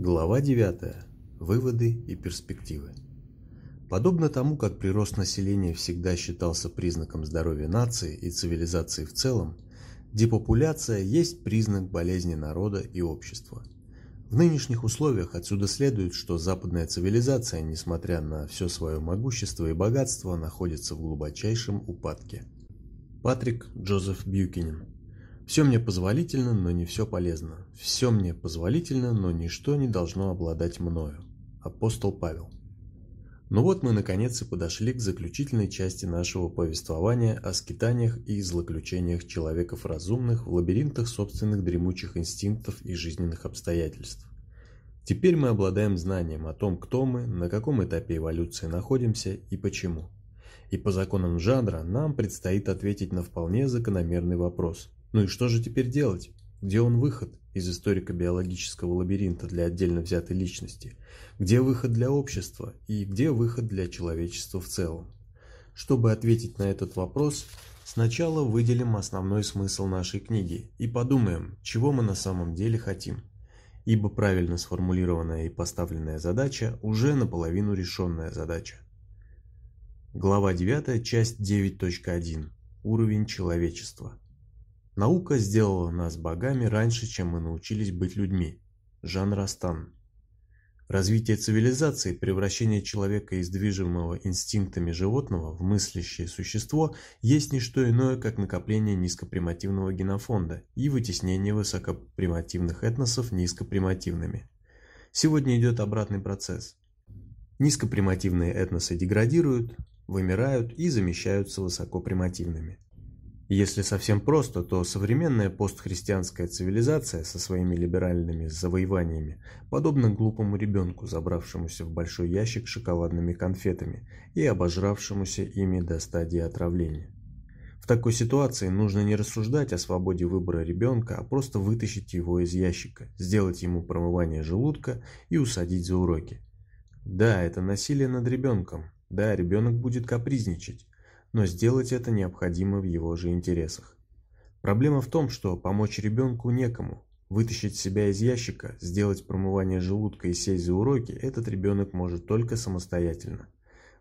Глава 9. Выводы и перспективы. Подобно тому, как прирост населения всегда считался признаком здоровья нации и цивилизации в целом, депопуляция есть признак болезни народа и общества. В нынешних условиях отсюда следует, что западная цивилизация, несмотря на все свое могущество и богатство, находится в глубочайшем упадке. Патрик Джозеф Бьюкинин все мне позволительно, но не все полезно. Все мне позволительно, но ничто не должно обладать мною. Апостол Павел. Ну вот мы наконец и подошли к заключительной части нашего повествования о скитаниях и злоключениях человеков разумных в лабиринтах собственных дремучих инстинктов и жизненных обстоятельств. Теперь мы обладаем знанием о том, кто мы, на каком этапе эволюции находимся и почему. И по законам жанра нам предстоит ответить на вполне закономерный вопрос – ну и что же теперь делать? Где он выход из историко-биологического лабиринта для отдельно взятой личности? Где выход для общества и где выход для человечества в целом? Чтобы ответить на этот вопрос, сначала выделим основной смысл нашей книги и подумаем, чего мы на самом деле хотим. Ибо правильно сформулированная и поставленная задача уже наполовину решенная задача. Глава 9, часть 9.1. Уровень человечества. Наука сделала нас богами раньше, чем мы научились быть людьми. Жан Растан. Развитие цивилизации, превращение человека из движимого инстинктами животного в мыслящее существо есть не что иное, как накопление низкопримативного генофонда и вытеснение высокопримативных этносов низкопримативными. Сегодня идет обратный процесс. Низкопримативные этносы деградируют, вымирают и замещаются высокопримативными. Если совсем просто, то современная постхристианская цивилизация со своими либеральными завоеваниями подобна глупому ребенку, забравшемуся в большой ящик шоколадными конфетами и обожравшемуся ими до стадии отравления. В такой ситуации нужно не рассуждать о свободе выбора ребенка, а просто вытащить его из ящика, сделать ему промывание желудка и усадить за уроки. Да, это насилие над ребенком, да, ребенок будет капризничать, но сделать это необходимо в его же интересах. Проблема в том, что помочь ребенку некому. Вытащить себя из ящика, сделать промывание желудка и сесть за уроки этот ребенок может только самостоятельно.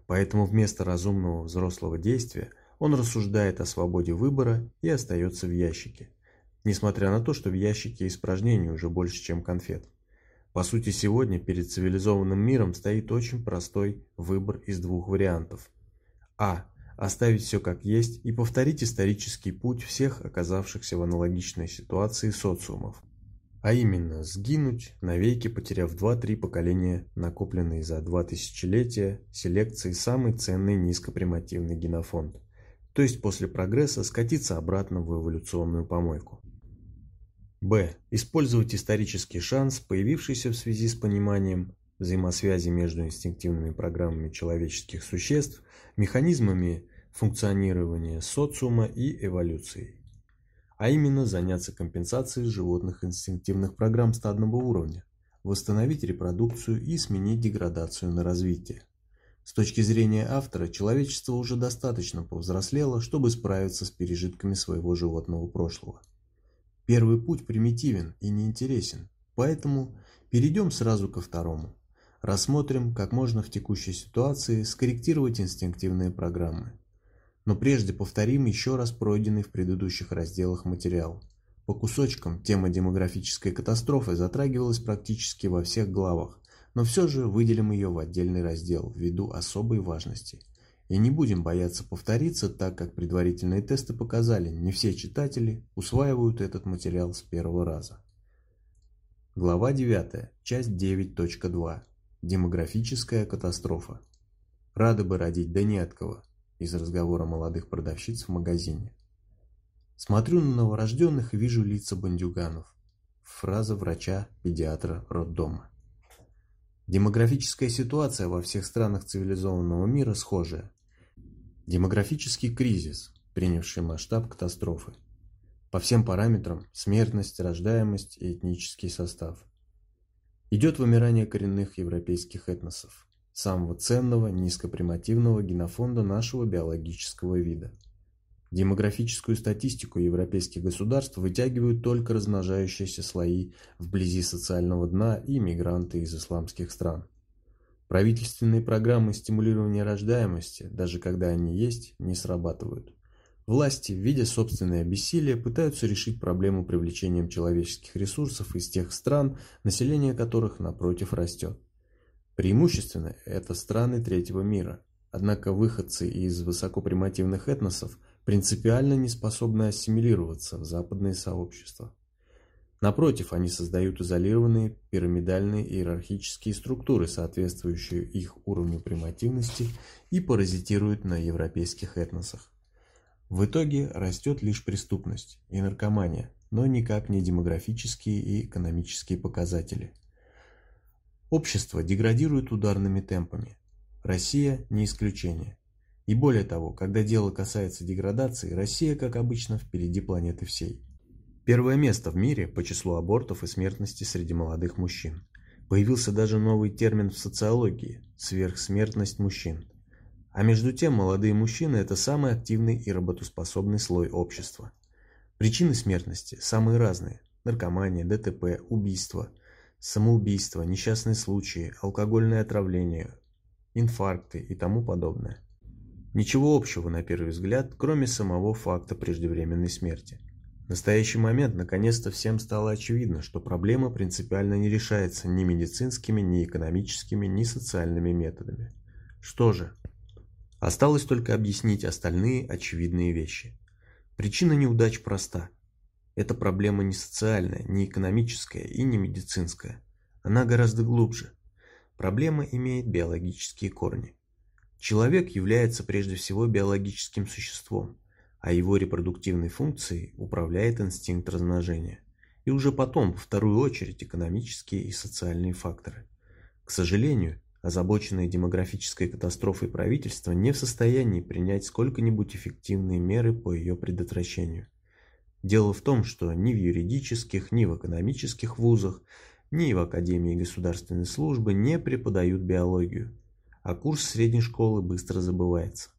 Поэтому вместо разумного взрослого действия он рассуждает о свободе выбора и остается в ящике. Несмотря на то, что в ящике испражнений уже больше, чем конфет. По сути, сегодня перед цивилизованным миром стоит очень простой выбор из двух вариантов. А оставить все как есть и повторить исторический путь всех оказавшихся в аналогичной ситуации социумов. А именно, сгинуть, навеки потеряв 2-3 поколения, накопленные за два тысячелетия селекции самый ценный низкопримативный генофонд. То есть после прогресса скатиться обратно в эволюционную помойку. Б. Использовать исторический шанс, появившийся в связи с пониманием взаимосвязи между инстинктивными программами человеческих существ, механизмами функционирования социума и эволюцией. А именно заняться компенсацией животных инстинктивных программ стадного уровня, восстановить репродукцию и сменить деградацию на развитие. С точки зрения автора, человечество уже достаточно повзрослело, чтобы справиться с пережитками своего животного прошлого. Первый путь примитивен и неинтересен, поэтому перейдем сразу ко второму. Рассмотрим, как можно в текущей ситуации скорректировать инстинктивные программы. Но прежде повторим еще раз пройденный в предыдущих разделах материал. По кусочкам тема демографической катастрофы затрагивалась практически во всех главах, но все же выделим ее в отдельный раздел ввиду особой важности. И не будем бояться повториться, так как предварительные тесты показали, не все читатели усваивают этот материал с первого раза. Глава 9, часть 9.2. Демографическая катастрофа. Рады бы родить, да не от кого. Из разговора молодых продавщиц в магазине. Смотрю на новорожденных и вижу лица бандюганов. Фраза врача-педиатра роддома. Демографическая ситуация во всех странах цивилизованного мира схожая. Демографический кризис, принявший масштаб катастрофы. По всем параметрам – смертность, рождаемость и этнический состав – Идет вымирание коренных европейских этносов, самого ценного низкопримативного генофонда нашего биологического вида. Демографическую статистику европейских государств вытягивают только размножающиеся слои вблизи социального дна и мигранты из исламских стран. Правительственные программы стимулирования рождаемости, даже когда они есть, не срабатывают. Власти, видя собственное бессилие, пытаются решить проблему привлечением человеческих ресурсов из тех стран, население которых, напротив, растет. Преимущественно это страны третьего мира, однако выходцы из высокопримативных этносов принципиально не способны ассимилироваться в западные сообщества. Напротив, они создают изолированные пирамидальные иерархические структуры, соответствующие их уровню примативности, и паразитируют на европейских этносах. В итоге растет лишь преступность и наркомания, но никак не демографические и экономические показатели. Общество деградирует ударными темпами. Россия не исключение. И более того, когда дело касается деградации, Россия, как обычно, впереди планеты всей. Первое место в мире по числу абортов и смертности среди молодых мужчин. Появился даже новый термин в социологии – сверхсмертность мужчин. А между тем молодые мужчины – это самый активный и работоспособный слой общества. Причины смертности самые разные – наркомания, ДТП, убийство, самоубийство, несчастные случаи, алкогольное отравление, инфаркты и тому подобное. Ничего общего на первый взгляд, кроме самого факта преждевременной смерти. В настоящий момент наконец-то всем стало очевидно, что проблема принципиально не решается ни медицинскими, ни экономическими, ни социальными методами. Что же? Осталось только объяснить остальные очевидные вещи. Причина неудач проста. Эта проблема не социальная, не экономическая и не медицинская. Она гораздо глубже. Проблема имеет биологические корни. Человек является прежде всего биологическим существом, а его репродуктивной функцией управляет инстинкт размножения. И уже потом, в вторую очередь, экономические и социальные факторы. К сожалению, озабоченное демографической катастрофой правительство не в состоянии принять сколько-нибудь эффективные меры по ее предотвращению. Дело в том, что ни в юридических, ни в экономических вузах, ни в Академии государственной службы не преподают биологию – а курс средней школы быстро забывается.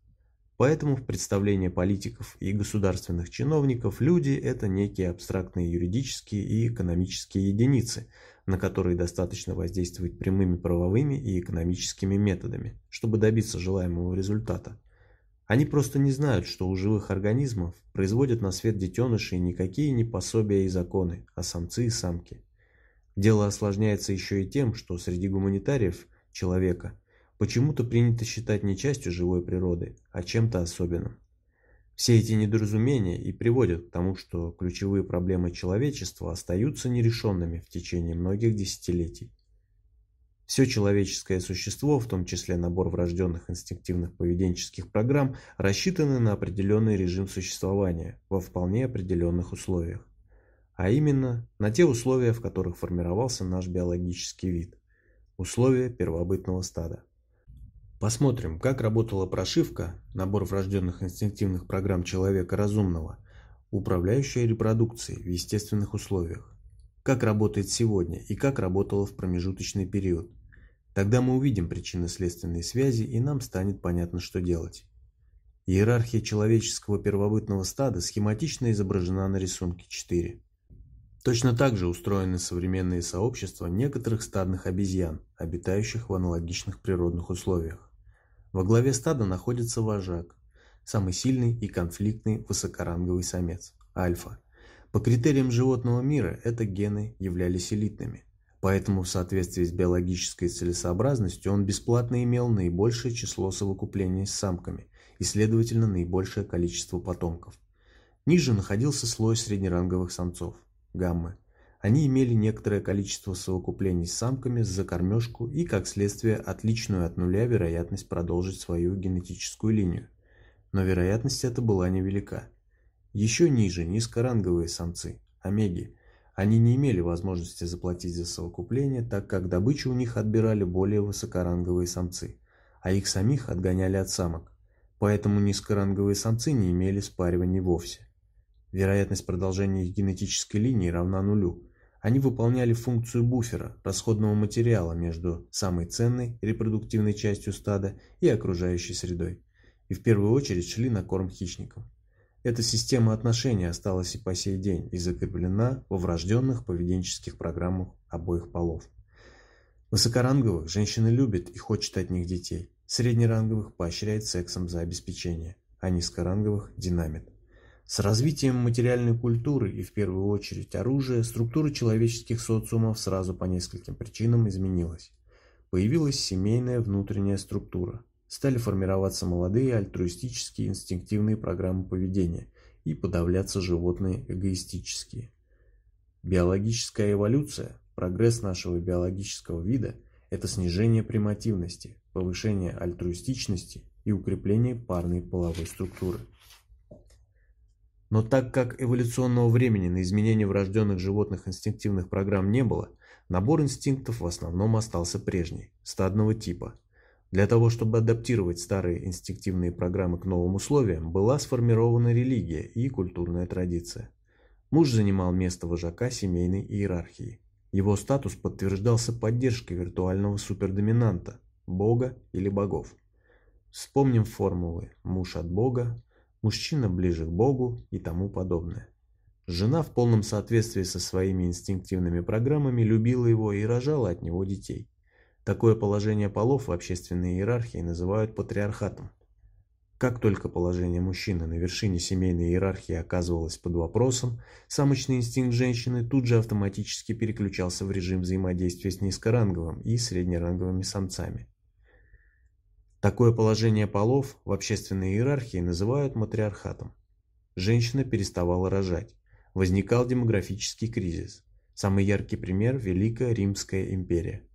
Поэтому в представлении политиков и государственных чиновников люди – это некие абстрактные юридические и экономические единицы, на которые достаточно воздействовать прямыми правовыми и экономическими методами, чтобы добиться желаемого результата. Они просто не знают, что у живых организмов производят на свет детенышей никакие не пособия и законы, а самцы и самки. Дело осложняется еще и тем, что среди гуманитариев человека – почему-то принято считать не частью живой природы, а чем-то особенным. Все эти недоразумения и приводят к тому, что ключевые проблемы человечества остаются нерешенными в течение многих десятилетий. Все человеческое существо, в том числе набор врожденных инстинктивных поведенческих программ, рассчитаны на определенный режим существования во вполне определенных условиях. А именно, на те условия, в которых формировался наш биологический вид. Условия первобытного стада. Посмотрим, как работала прошивка, набор врожденных инстинктивных программ человека разумного, управляющая репродукцией в естественных условиях. Как работает сегодня и как работала в промежуточный период. Тогда мы увидим причинно-следственные связи и нам станет понятно, что делать. Иерархия человеческого первобытного стада схематично изображена на рисунке 4. Точно так же устроены современные сообщества некоторых стадных обезьян, обитающих в аналогичных природных условиях. Во главе стада находится вожак, самый сильный и конфликтный высокоранговый самец – альфа. По критериям животного мира это гены являлись элитными, поэтому в соответствии с биологической целесообразностью он бесплатно имел наибольшее число совокуплений с самками и, следовательно, наибольшее количество потомков. Ниже находился слой среднеранговых самцов – гаммы – они имели некоторое количество совокуплений с самками за кормежку и, как следствие, отличную от нуля вероятность продолжить свою генетическую линию. Но вероятность эта была невелика. Еще ниже низкоранговые самцы, омеги. Они не имели возможности заплатить за совокупление, так как добычу у них отбирали более высокоранговые самцы, а их самих отгоняли от самок. Поэтому низкоранговые самцы не имели спаривания вовсе. Вероятность продолжения их генетической линии равна нулю, они выполняли функцию буфера, расходного материала между самой ценной репродуктивной частью стада и окружающей средой, и в первую очередь шли на корм хищникам. Эта система отношений осталась и по сей день и закреплена во врожденных поведенческих программах обоих полов. Высокоранговых женщины любят и хочет от них детей, среднеранговых поощряет сексом за обеспечение, а низкоранговых динамит. С развитием материальной культуры и в первую очередь оружия структура человеческих социумов сразу по нескольким причинам изменилась. Появилась семейная внутренняя структура. Стали формироваться молодые альтруистические инстинктивные программы поведения и подавляться животные эгоистические. Биологическая эволюция, прогресс нашего биологического вида – это снижение примативности, повышение альтруистичности и укрепление парной половой структуры. Но так как эволюционного времени на изменение врожденных животных инстинктивных программ не было, набор инстинктов в основном остался прежний, стадного типа. Для того, чтобы адаптировать старые инстинктивные программы к новым условиям, была сформирована религия и культурная традиция. Муж занимал место вожака семейной иерархии. Его статус подтверждался поддержкой виртуального супердоминанта, бога или богов. Вспомним формулы «муж от бога», мужчина ближе к Богу и тому подобное. Жена в полном соответствии со своими инстинктивными программами любила его и рожала от него детей. Такое положение полов в общественной иерархии называют патриархатом. Как только положение мужчины на вершине семейной иерархии оказывалось под вопросом, самочный инстинкт женщины тут же автоматически переключался в режим взаимодействия с низкоранговым и среднеранговыми самцами. Такое положение полов в общественной иерархии называют матриархатом. Женщина переставала рожать. Возникал демографический кризис. Самый яркий пример – Великая Римская империя.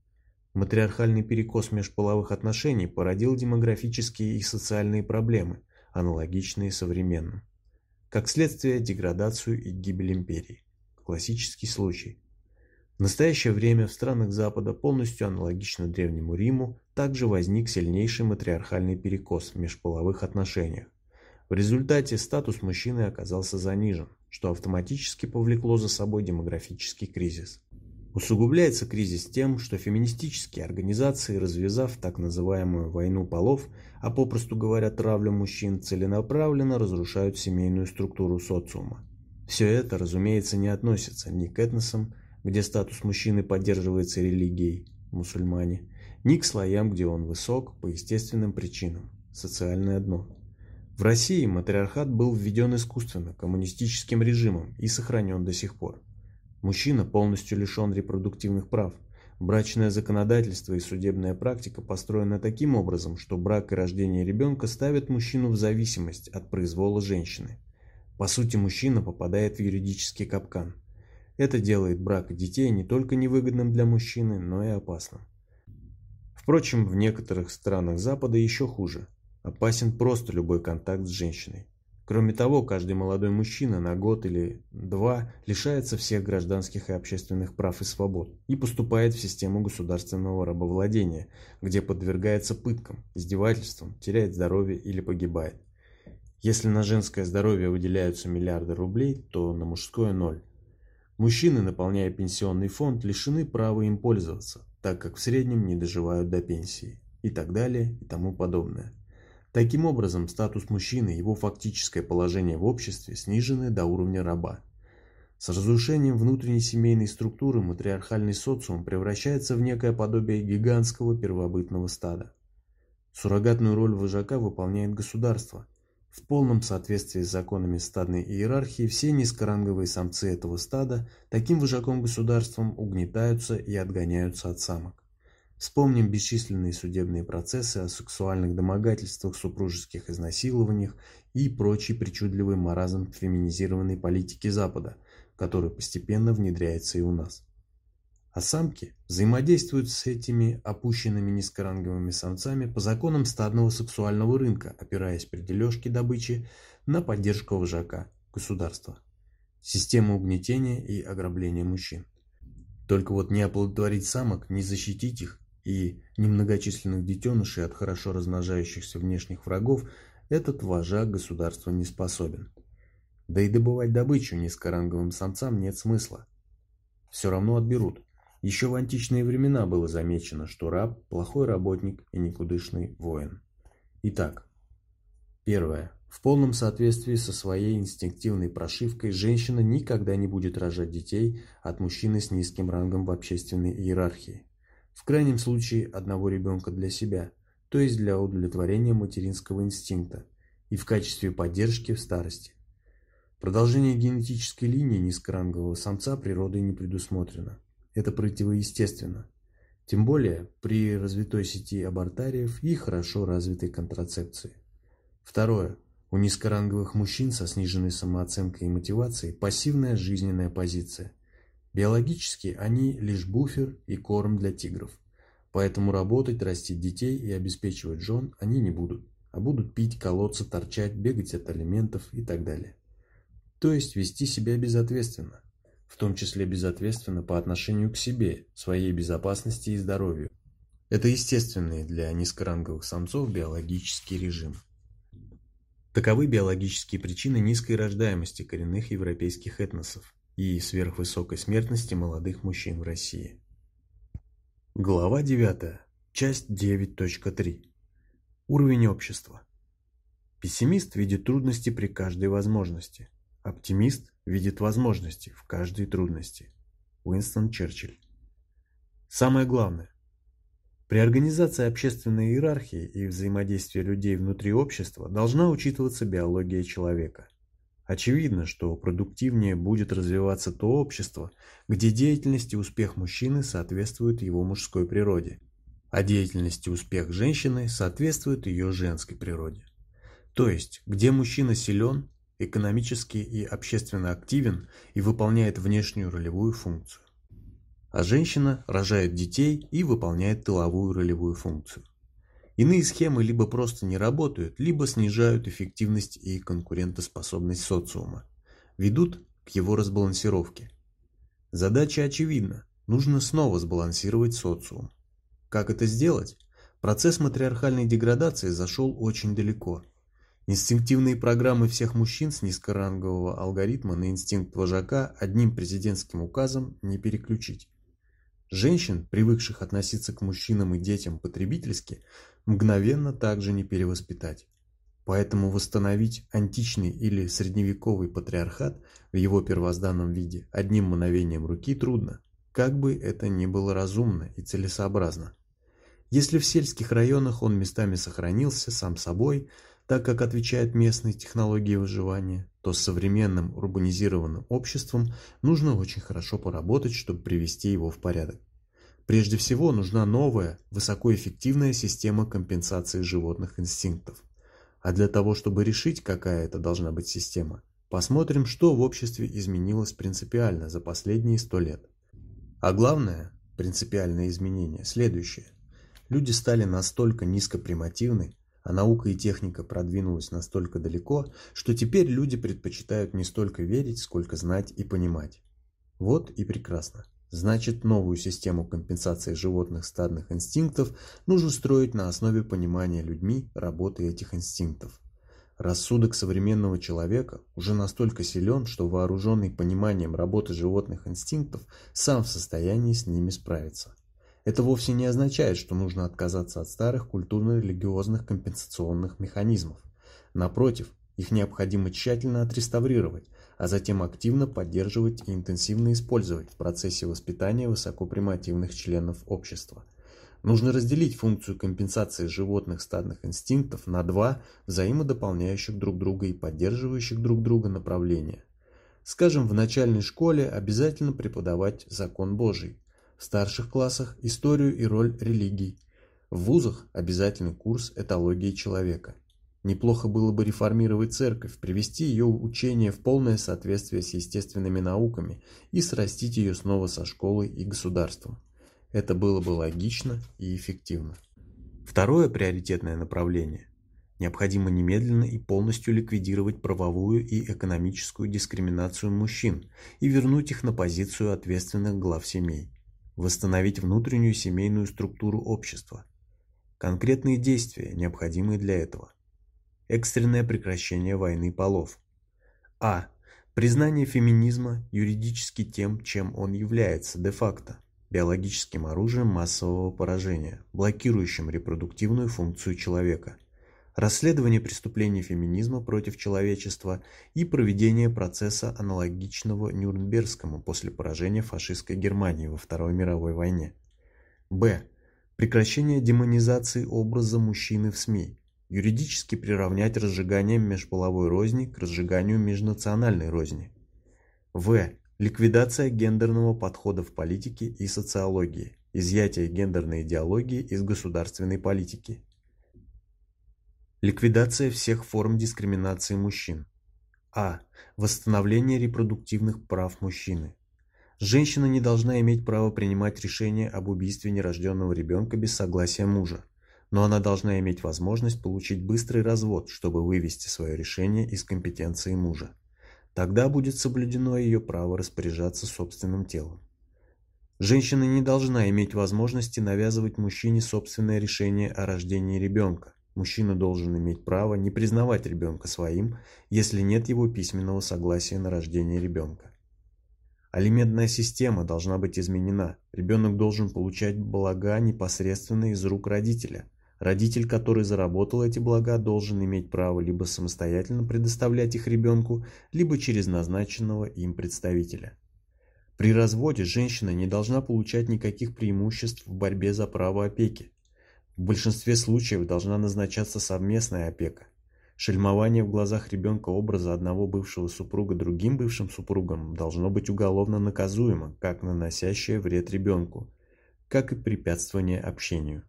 Матриархальный перекос межполовых отношений породил демографические и социальные проблемы, аналогичные современным. Как следствие – деградацию и гибель империи. Классический случай. В настоящее время в странах Запада, полностью аналогично Древнему Риму, также возник сильнейший матриархальный перекос в межполовых отношениях. В результате статус мужчины оказался занижен, что автоматически повлекло за собой демографический кризис. Усугубляется кризис тем, что феминистические организации, развязав так называемую «войну полов», а попросту говоря травлю мужчин, целенаправленно разрушают семейную структуру социума. Все это, разумеется, не относится ни к этносам, где статус мужчины поддерживается религией, мусульмане, ни к слоям, где он высок по естественным причинам, социальное дно. В России матриархат был введен искусственно, коммунистическим режимом и сохранен до сих пор. Мужчина полностью лишен репродуктивных прав. Брачное законодательство и судебная практика построены таким образом, что брак и рождение ребенка ставят мужчину в зависимость от произвола женщины. По сути, мужчина попадает в юридический капкан. Это делает брак детей не только невыгодным для мужчины, но и опасным. Впрочем, в некоторых странах Запада еще хуже. Опасен просто любой контакт с женщиной. Кроме того, каждый молодой мужчина на год или два лишается всех гражданских и общественных прав и свобод и поступает в систему государственного рабовладения, где подвергается пыткам, издевательствам, теряет здоровье или погибает. Если на женское здоровье выделяются миллиарды рублей, то на мужское – ноль. Мужчины, наполняя пенсионный фонд, лишены права им пользоваться, так как в среднем не доживают до пенсии, и так далее, и тому подобное. Таким образом, статус мужчины и его фактическое положение в обществе снижены до уровня раба. С разрушением внутренней семейной структуры матриархальный социум превращается в некое подобие гигантского первобытного стада. Суррогатную роль вожака выполняет государство, в полном соответствии с законами стадной иерархии все низкоранговые самцы этого стада таким вожаком-государством угнетаются и отгоняются от самок. Вспомним бесчисленные судебные процессы о сексуальных домогательствах, супружеских изнасилованиях и прочий причудливый маразм феминизированной политики Запада, который постепенно внедряется и у нас. А самки взаимодействуют с этими опущенными низкоранговыми самцами по законам стадного сексуального рынка, опираясь при дележке добычи на поддержку вожака, государства. Система угнетения и ограбления мужчин. Только вот не оплодотворить самок, не защитить их и немногочисленных детенышей от хорошо размножающихся внешних врагов этот вожак государства не способен. Да и добывать добычу низкоранговым самцам нет смысла. Все равно отберут – еще в античные времена было замечено, что раб – плохой работник и никудышный воин. Итак, первое. В полном соответствии со своей инстинктивной прошивкой женщина никогда не будет рожать детей от мужчины с низким рангом в общественной иерархии. В крайнем случае одного ребенка для себя, то есть для удовлетворения материнского инстинкта и в качестве поддержки в старости. Продолжение генетической линии низкорангового самца природой не предусмотрено. Это противоестественно. Тем более при развитой сети абортариев и хорошо развитой контрацепции. Второе. У низкоранговых мужчин со сниженной самооценкой и мотивацией пассивная жизненная позиция. Биологически они лишь буфер и корм для тигров. Поэтому работать, растить детей и обеспечивать жен они не будут, а будут пить, колоться, торчать, бегать от алиментов и так далее. То есть вести себя безответственно, в том числе безответственно по отношению к себе, своей безопасности и здоровью. Это естественный для низкоранговых самцов биологический режим. Таковы биологические причины низкой рождаемости коренных европейских этносов и сверхвысокой смертности молодых мужчин в России. Глава 9. Часть 9.3. Уровень общества. Пессимист видит трудности при каждой возможности. Оптимист видит возможности в каждой трудности. Уинстон Черчилль. Самое главное, при организации общественной иерархии и взаимодействии людей внутри общества должна учитываться биология человека. Очевидно, что продуктивнее будет развиваться то общество, где деятельность и успех мужчины соответствуют его мужской природе, а деятельность и успех женщины соответствуют ее женской природе. То есть, где мужчина силен, экономически и общественно активен и выполняет внешнюю ролевую функцию а женщина рожает детей и выполняет тыловую ролевую функцию. Иные схемы либо просто не работают, либо снижают эффективность и конкурентоспособность социума, ведут к его разбалансировке. Задача очевидна, нужно снова сбалансировать социум. Как это сделать? Процесс матриархальной деградации зашел очень далеко. Инстинктивные программы всех мужчин с низкорангового алгоритма на инстинкт вожака одним президентским указом не переключить. Женщин, привыкших относиться к мужчинам и детям потребительски, мгновенно также не перевоспитать. Поэтому восстановить античный или средневековый патриархат в его первозданном виде одним мановением руки трудно, как бы это ни было разумно и целесообразно. Если в сельских районах он местами сохранился сам собой, так как отвечает местной технологии выживания, то с современным урбанизированным обществом нужно очень хорошо поработать, чтобы привести его в порядок. Прежде всего нужна новая, высокоэффективная система компенсации животных инстинктов. А для того, чтобы решить, какая это должна быть система, посмотрим, что в обществе изменилось принципиально за последние сто лет. А главное, принципиальное изменение, следующее. Люди стали настолько низкопримативны, а наука и техника продвинулась настолько далеко, что теперь люди предпочитают не столько верить, сколько знать и понимать. Вот и прекрасно. Значит, новую систему компенсации животных стадных инстинктов нужно строить на основе понимания людьми работы этих инстинктов. Рассудок современного человека уже настолько силен, что вооруженный пониманием работы животных инстинктов сам в состоянии с ними справиться. Это вовсе не означает, что нужно отказаться от старых культурно-религиозных компенсационных механизмов. Напротив, их необходимо тщательно отреставрировать, а затем активно поддерживать и интенсивно использовать в процессе воспитания высокопримативных членов общества. Нужно разделить функцию компенсации животных стадных инстинктов на два взаимодополняющих друг друга и поддерживающих друг друга направления. Скажем, в начальной школе обязательно преподавать закон Божий, в старших классах историю и роль религий. В вузах обязательный курс этологии человека. Неплохо было бы реформировать церковь, привести ее учение в полное соответствие с естественными науками и срастить ее снова со школой и государством. Это было бы логично и эффективно. Второе приоритетное направление. Необходимо немедленно и полностью ликвидировать правовую и экономическую дискриминацию мужчин и вернуть их на позицию ответственных глав семей восстановить внутреннюю семейную структуру общества. Конкретные действия, необходимые для этого. Экстренное прекращение войны полов. А. Признание феминизма юридически тем, чем он является де-факто – биологическим оружием массового поражения, блокирующим репродуктивную функцию человека. Расследование преступлений феминизма против человечества и проведение процесса аналогичного Нюрнбергскому после поражения фашистской Германии во Второй мировой войне. Б. Прекращение демонизации образа мужчины в СМИ. Юридически приравнять разжигание межполовой розни к разжиганию межнациональной розни. В. Ликвидация гендерного подхода в политике и социологии. Изъятие гендерной идеологии из государственной политики. Ликвидация всех форм дискриминации мужчин. А. Восстановление репродуктивных прав мужчины. Женщина не должна иметь права принимать решение об убийстве нерожденного ребенка без согласия мужа, но она должна иметь возможность получить быстрый развод, чтобы вывести свое решение из компетенции мужа. Тогда будет соблюдено ее право распоряжаться собственным телом. Женщина не должна иметь возможности навязывать мужчине собственное решение о рождении ребенка, Мужчина должен иметь право не признавать ребенка своим, если нет его письменного согласия на рождение ребенка. Алиментная система должна быть изменена. Ребенок должен получать блага непосредственно из рук родителя. Родитель, который заработал эти блага, должен иметь право либо самостоятельно предоставлять их ребенку, либо через назначенного им представителя. При разводе женщина не должна получать никаких преимуществ в борьбе за право опеки. В большинстве случаев должна назначаться совместная опека. Шельмование в глазах ребенка образа одного бывшего супруга другим бывшим супругом должно быть уголовно наказуемо, как наносящее вред ребенку, как и препятствование общению.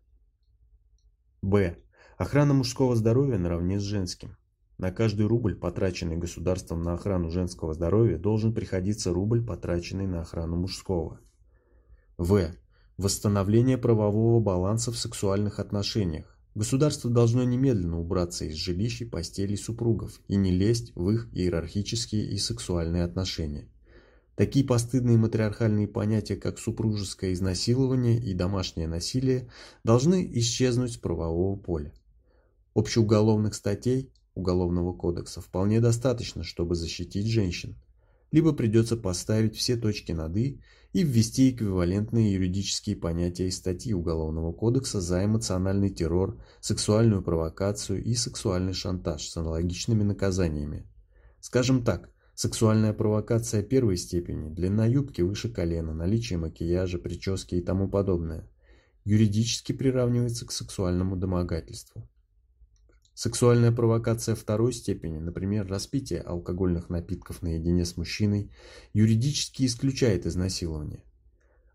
Б. Охрана мужского здоровья наравне с женским. На каждый рубль, потраченный государством на охрану женского здоровья, должен приходиться рубль, потраченный на охрану мужского. В. Восстановление правового баланса в сексуальных отношениях. Государство должно немедленно убраться из жилищ и постелей супругов и не лезть в их иерархические и сексуальные отношения. Такие постыдные матриархальные понятия, как супружеское изнасилование и домашнее насилие, должны исчезнуть с правового поля. Общеуголовных статей Уголовного кодекса вполне достаточно, чтобы защитить женщин. Либо придется поставить все точки над «и» и ввести эквивалентные юридические понятия из статьи Уголовного кодекса за эмоциональный террор, сексуальную провокацию и сексуальный шантаж с аналогичными наказаниями. Скажем так, сексуальная провокация первой степени, длина юбки выше колена, наличие макияжа, прически и тому подобное, юридически приравнивается к сексуальному домогательству. Сексуальная провокация второй степени, например, распитие алкогольных напитков наедине с мужчиной, юридически исключает изнасилование.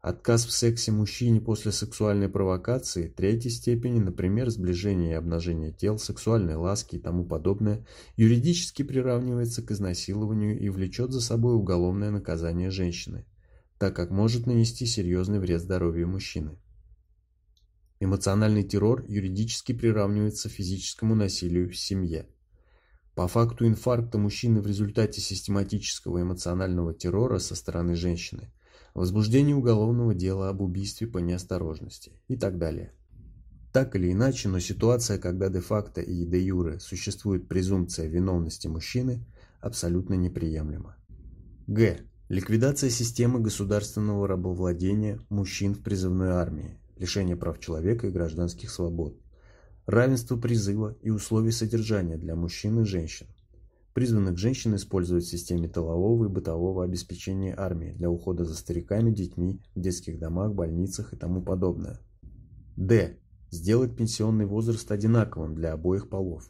Отказ в сексе мужчине после сексуальной провокации третьей степени, например, сближение и обнажение тел, сексуальной ласки и тому подобное, юридически приравнивается к изнасилованию и влечет за собой уголовное наказание женщины, так как может нанести серьезный вред здоровью мужчины. Эмоциональный террор юридически приравнивается физическому насилию в семье. По факту инфаркта мужчины в результате систематического эмоционального террора со стороны женщины, возбуждение уголовного дела об убийстве по неосторожности и так далее. Так или иначе, но ситуация, когда де-факто и де-юре существует презумпция виновности мужчины, абсолютно неприемлема. Г. Ликвидация системы государственного рабовладения мужчин в призывной армии лишение прав человека и гражданских свобод, равенство призыва и условий содержания для мужчин и женщин. Призванных женщин использовать в системе тылового и бытового обеспечения армии для ухода за стариками, детьми, в детских домах, больницах и тому подобное. Д. Сделать пенсионный возраст одинаковым для обоих полов.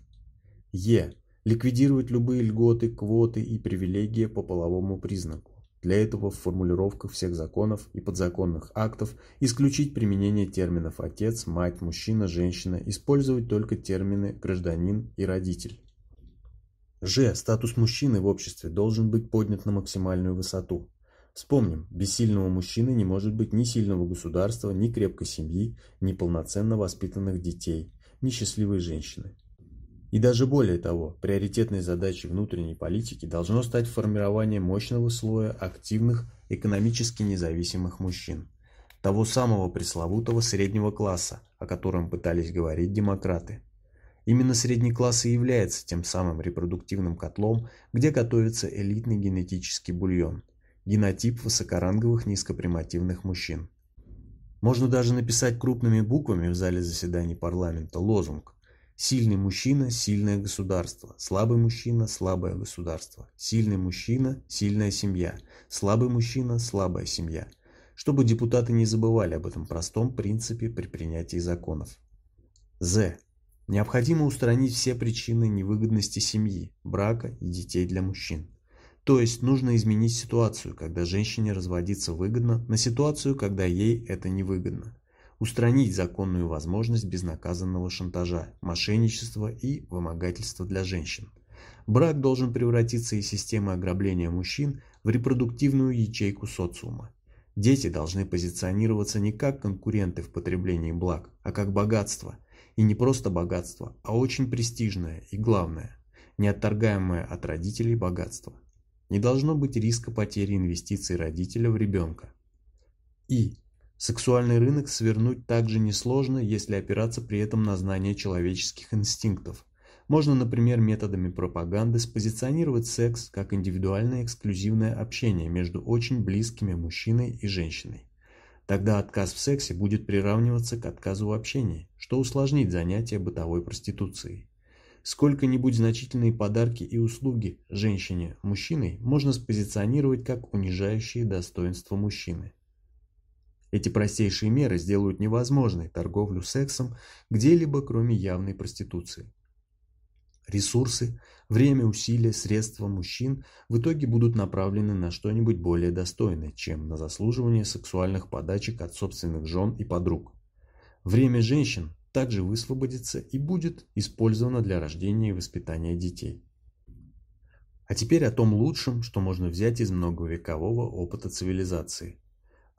Е. Ликвидировать любые льготы, квоты и привилегии по половому признаку. Для этого в формулировках всех законов и подзаконных актов исключить применение терминов «отец», «мать», «мужчина», «женщина», использовать только термины «гражданин» и «родитель». Ж. Статус мужчины в обществе должен быть поднят на максимальную высоту. Вспомним, без сильного мужчины не может быть ни сильного государства, ни крепкой семьи, ни полноценно воспитанных детей, ни счастливой женщины. И даже более того, приоритетной задачей внутренней политики должно стать формирование мощного слоя активных, экономически независимых мужчин. Того самого пресловутого среднего класса, о котором пытались говорить демократы. Именно средний класс и является тем самым репродуктивным котлом, где готовится элитный генетический бульон, генотип высокоранговых низкопримативных мужчин. Можно даже написать крупными буквами в зале заседаний парламента лозунг Сильный мужчина – сильное государство, слабый мужчина – слабое государство, сильный мужчина – сильная семья, слабый мужчина – слабая семья. Чтобы депутаты не забывали об этом простом принципе при принятии законов. З. Необходимо устранить все причины невыгодности семьи, брака и детей для мужчин. То есть нужно изменить ситуацию, когда женщине разводиться выгодно, на ситуацию, когда ей это невыгодно устранить законную возможность безнаказанного шантажа, мошенничества и вымогательства для женщин. Брак должен превратиться из системы ограбления мужчин в репродуктивную ячейку социума. Дети должны позиционироваться не как конкуренты в потреблении благ, а как богатство. И не просто богатство, а очень престижное и, главное, неотторгаемое от родителей богатство. Не должно быть риска потери инвестиций родителя в ребенка. И Сексуальный рынок свернуть также несложно, если опираться при этом на знание человеческих инстинктов. Можно, например, методами пропаганды спозиционировать секс как индивидуальное эксклюзивное общение между очень близкими мужчиной и женщиной. Тогда отказ в сексе будет приравниваться к отказу в общении, что усложнит занятие бытовой проституцией. Сколько-нибудь значительные подарки и услуги женщине мужчиной можно спозиционировать как унижающие достоинство мужчины. Эти простейшие меры сделают невозможной торговлю сексом где-либо, кроме явной проституции. Ресурсы, время, усилия, средства мужчин в итоге будут направлены на что-нибудь более достойное, чем на заслуживание сексуальных подачек от собственных жен и подруг. Время женщин также высвободится и будет использовано для рождения и воспитания детей. А теперь о том лучшем, что можно взять из многовекового опыта цивилизации.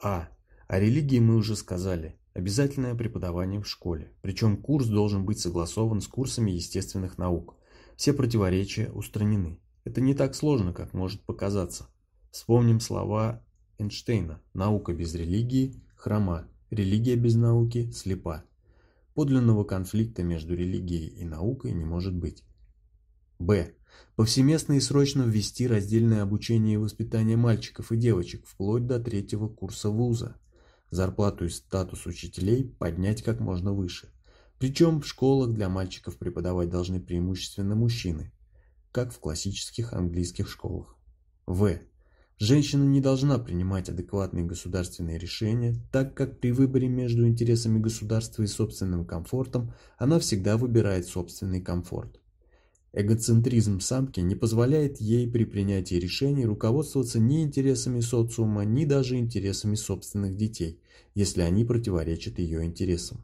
А. О религии мы уже сказали. Обязательное преподавание в школе. Причем курс должен быть согласован с курсами естественных наук. Все противоречия устранены. Это не так сложно, как может показаться. Вспомним слова Эйнштейна. Наука без религии – хрома, религия без науки – слепа. Подлинного конфликта между религией и наукой не может быть. Б. Повсеместно и срочно ввести раздельное обучение и воспитание мальчиков и девочек вплоть до третьего курса вуза зарплату и статус учителей поднять как можно выше. Причем в школах для мальчиков преподавать должны преимущественно мужчины, как в классических английских школах. В. Женщина не должна принимать адекватные государственные решения, так как при выборе между интересами государства и собственным комфортом она всегда выбирает собственный комфорт. Эгоцентризм самки не позволяет ей при принятии решений руководствоваться ни интересами социума, ни даже интересами собственных детей, если они противоречат ее интересам.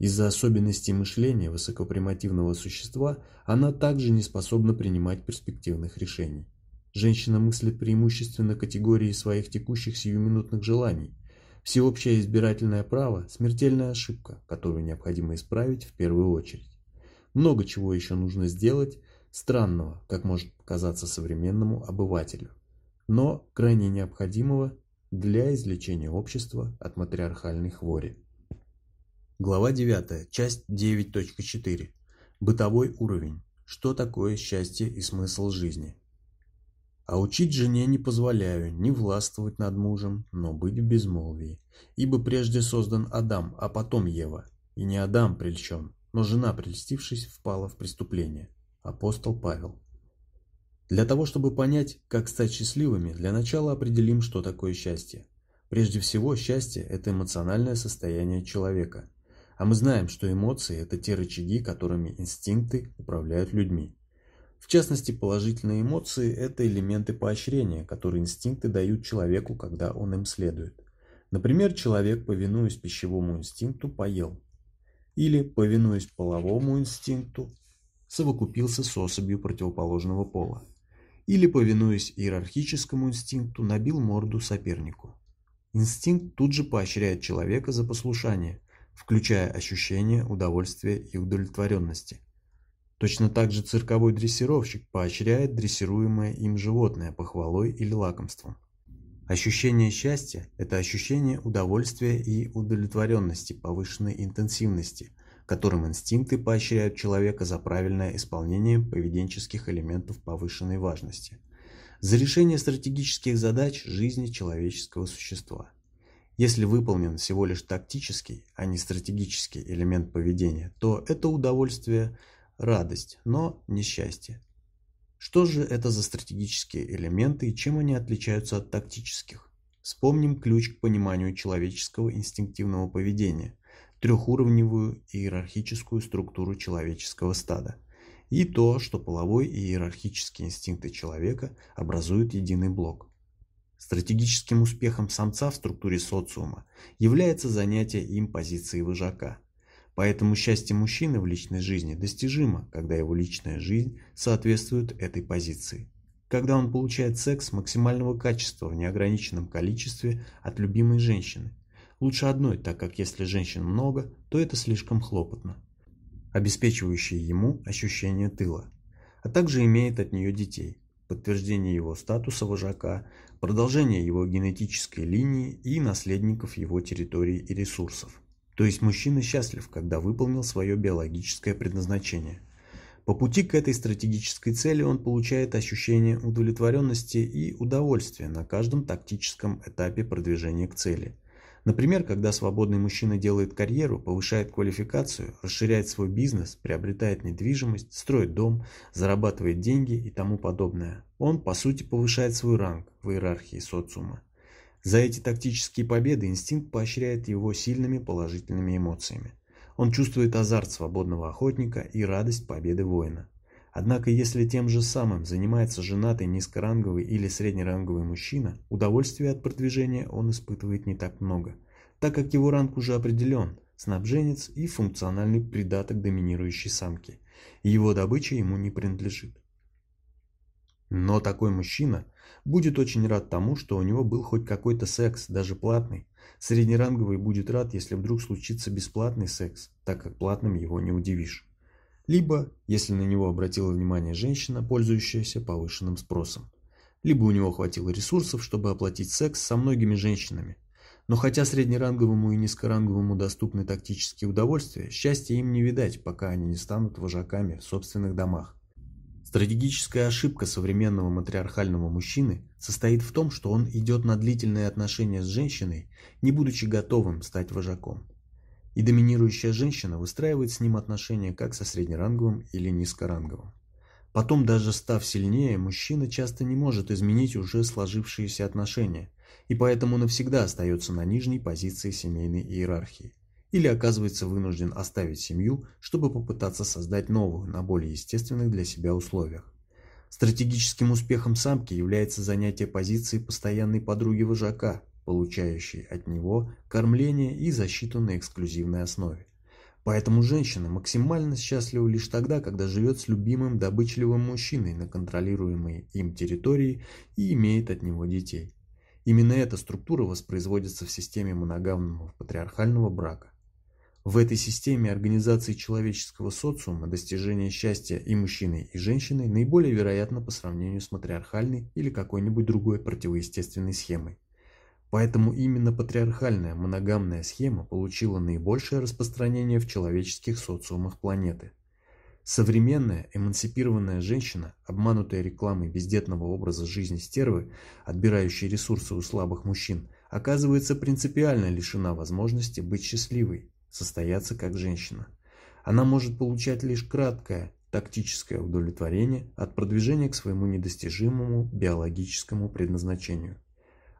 Из-за особенностей мышления высокопримативного существа она также не способна принимать перспективных решений. Женщина мыслит преимущественно категории своих текущих сиюминутных желаний. Всеобщее избирательное право – смертельная ошибка, которую необходимо исправить в первую очередь. Много чего еще нужно сделать, странного, как может показаться современному обывателю, но крайне необходимого для излечения общества от матриархальной хвори. Глава 9, часть 9.4. Бытовой уровень. Что такое счастье и смысл жизни? А учить жене не позволяю, не властвовать над мужем, но быть в безмолвии. Ибо прежде создан Адам, а потом Ева. И не Адам прельщен, но жена, прельстившись, впала в преступление. Апостол Павел. Для того, чтобы понять, как стать счастливыми, для начала определим, что такое счастье. Прежде всего, счастье – это эмоциональное состояние человека. А мы знаем, что эмоции – это те рычаги, которыми инстинкты управляют людьми. В частности, положительные эмоции – это элементы поощрения, которые инстинкты дают человеку, когда он им следует. Например, человек, повинуясь пищевому инстинкту, поел или, повинуясь половому инстинкту, совокупился с особью противоположного пола, или, повинуясь иерархическому инстинкту, набил морду сопернику. Инстинкт тут же поощряет человека за послушание, включая ощущение удовольствия и удовлетворенности. Точно так же цирковой дрессировщик поощряет дрессируемое им животное похвалой или лакомством. Ощущение счастья – это ощущение удовольствия и удовлетворенности повышенной интенсивности, которым инстинкты поощряют человека за правильное исполнение поведенческих элементов повышенной важности, за решение стратегических задач жизни человеческого существа. Если выполнен всего лишь тактический, а не стратегический элемент поведения, то это удовольствие – радость, но не счастье. Что же это за стратегические элементы и чем они отличаются от тактических? Вспомним ключ к пониманию человеческого инстинктивного поведения, трехуровневую иерархическую структуру человеческого стада и то, что половой и иерархические инстинкты человека образуют единый блок. Стратегическим успехом самца в структуре социума является занятие им позиции вожака. Поэтому счастье мужчины в личной жизни достижимо, когда его личная жизнь соответствует этой позиции. Когда он получает секс максимального качества в неограниченном количестве от любимой женщины. Лучше одной, так как если женщин много, то это слишком хлопотно. Обеспечивающие ему ощущение тыла. А также имеет от нее детей. Подтверждение его статуса вожака, продолжение его генетической линии и наследников его территорий и ресурсов. То есть мужчина счастлив, когда выполнил свое биологическое предназначение. По пути к этой стратегической цели он получает ощущение удовлетворенности и удовольствия на каждом тактическом этапе продвижения к цели. Например, когда свободный мужчина делает карьеру, повышает квалификацию, расширяет свой бизнес, приобретает недвижимость, строит дом, зарабатывает деньги и тому подобное. Он, по сути, повышает свой ранг в иерархии социума. За эти тактические победы инстинкт поощряет его сильными положительными эмоциями. Он чувствует азарт свободного охотника и радость победы воина. Однако, если тем же самым занимается женатый низкоранговый или среднеранговый мужчина, удовольствия от продвижения он испытывает не так много, так как его ранг уже определен – снабженец и функциональный придаток доминирующей самки, его добыча ему не принадлежит. Но такой мужчина будет очень рад тому, что у него был хоть какой-то секс, даже платный. Среднеранговый будет рад, если вдруг случится бесплатный секс, так как платным его не удивишь. Либо, если на него обратила внимание женщина, пользующаяся повышенным спросом. Либо у него хватило ресурсов, чтобы оплатить секс со многими женщинами. Но хотя среднеранговому и низкоранговому доступны тактические удовольствия, счастья им не видать, пока они не станут вожаками в собственных домах. Стратегическая ошибка современного матриархального мужчины состоит в том, что он идет на длительные отношения с женщиной, не будучи готовым стать вожаком. И доминирующая женщина выстраивает с ним отношения как со среднеранговым или низкоранговым. Потом, даже став сильнее, мужчина часто не может изменить уже сложившиеся отношения, и поэтому навсегда остается на нижней позиции семейной иерархии или оказывается вынужден оставить семью, чтобы попытаться создать новую, на более естественных для себя условиях. Стратегическим успехом самки является занятие позиции постоянной подруги вожака, получающей от него кормление и защиту на эксклюзивной основе. Поэтому женщина максимально счастлива лишь тогда, когда живет с любимым добычливым мужчиной на контролируемой им территории и имеет от него детей. Именно эта структура воспроизводится в системе моногамного патриархального брака. В этой системе организации человеческого социума достижение счастья и мужчиной, и женщиной наиболее вероятно по сравнению с матриархальной или какой-нибудь другой противоестественной схемой. Поэтому именно патриархальная моногамная схема получила наибольшее распространение в человеческих социумах планеты. Современная эмансипированная женщина, обманутая рекламой бездетного образа жизни стервы, отбирающей ресурсы у слабых мужчин, оказывается принципиально лишена возможности быть счастливой, состояться как женщина. Она может получать лишь краткое, тактическое удовлетворение от продвижения к своему недостижимому биологическому предназначению.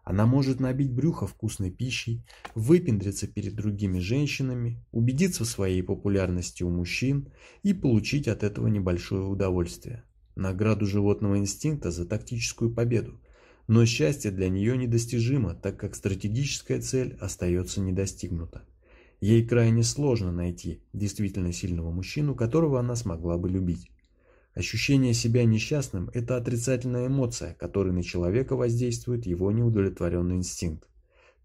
Она может набить брюхо вкусной пищей, выпендриться перед другими женщинами, убедиться в своей популярности у мужчин и получить от этого небольшое удовольствие. Награду животного инстинкта за тактическую победу. Но счастье для нее недостижимо, так как стратегическая цель остается недостигнута. Ей крайне сложно найти действительно сильного мужчину, которого она смогла бы любить. Ощущение себя несчастным – это отрицательная эмоция, которой на человека воздействует его неудовлетворенный инстинкт.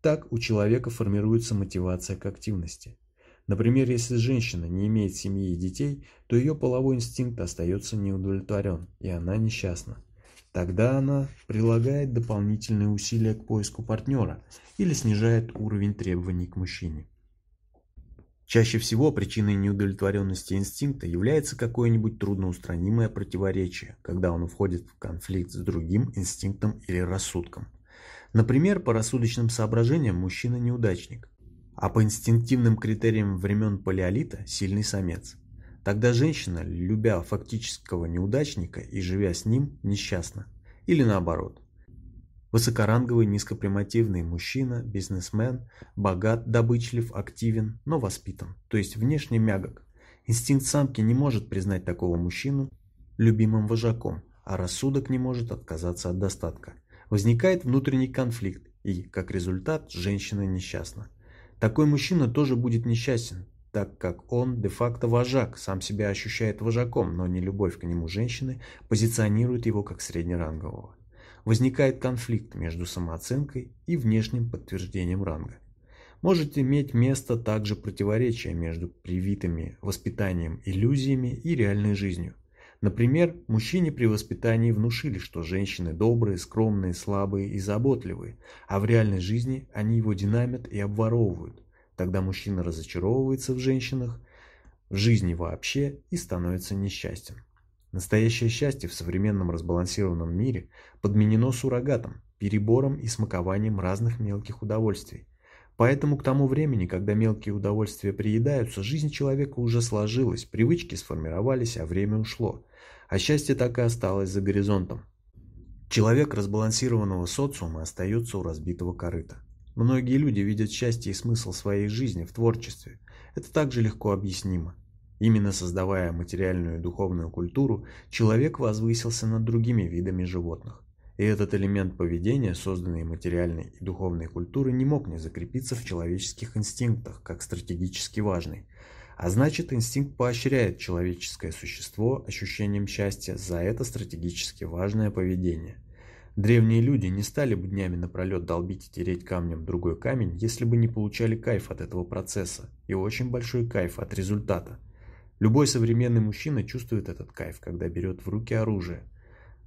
Так у человека формируется мотивация к активности. Например, если женщина не имеет семьи и детей, то ее половой инстинкт остается неудовлетворен, и она несчастна. Тогда она прилагает дополнительные усилия к поиску партнера или снижает уровень требований к мужчине. Чаще всего причиной неудовлетворенности инстинкта является какое-нибудь трудноустранимое противоречие, когда он входит в конфликт с другим инстинктом или рассудком. Например, по рассудочным соображениям мужчина неудачник, а по инстинктивным критериям времен палеолита – сильный самец. Тогда женщина, любя фактического неудачника и живя с ним, несчастна. Или наоборот. Высокоранговый низкопримативный мужчина, бизнесмен, богат, добычлив, активен, но воспитан, то есть внешне мягок. Инстинкт самки не может признать такого мужчину любимым вожаком, а рассудок не может отказаться от достатка. Возникает внутренний конфликт, и, как результат, женщина несчастна. Такой мужчина тоже будет несчастен, так как он де-факто вожак, сам себя ощущает вожаком, но не любовь к нему женщины позиционирует его как среднерангового. Возникает конфликт между самооценкой и внешним подтверждением ранга. Может иметь место также противоречие между привитыми воспитанием иллюзиями и реальной жизнью. Например, мужчине при воспитании внушили, что женщины добрые, скромные, слабые и заботливые, а в реальной жизни они его динамят и обворовывают. Тогда мужчина разочаровывается в женщинах, в жизни вообще и становится несчастен. Настоящее счастье в современном разбалансированном мире подменено суррогатом, перебором и смакованием разных мелких удовольствий. Поэтому к тому времени, когда мелкие удовольствия приедаются, жизнь человека уже сложилась, привычки сформировались, а время ушло. А счастье так и осталось за горизонтом. Человек разбалансированного социума остается у разбитого корыта. Многие люди видят счастье и смысл своей жизни в творчестве. Это также легко объяснимо. Именно создавая материальную и духовную культуру, человек возвысился над другими видами животных. И этот элемент поведения, созданный материальной и духовной культурой, не мог не закрепиться в человеческих инстинктах, как стратегически важный. А значит, инстинкт поощряет человеческое существо ощущением счастья за это стратегически важное поведение. Древние люди не стали бы днями напролет долбить и тереть камнем другой камень, если бы не получали кайф от этого процесса и очень большой кайф от результата. Любой современный мужчина чувствует этот кайф, когда берет в руки оружие.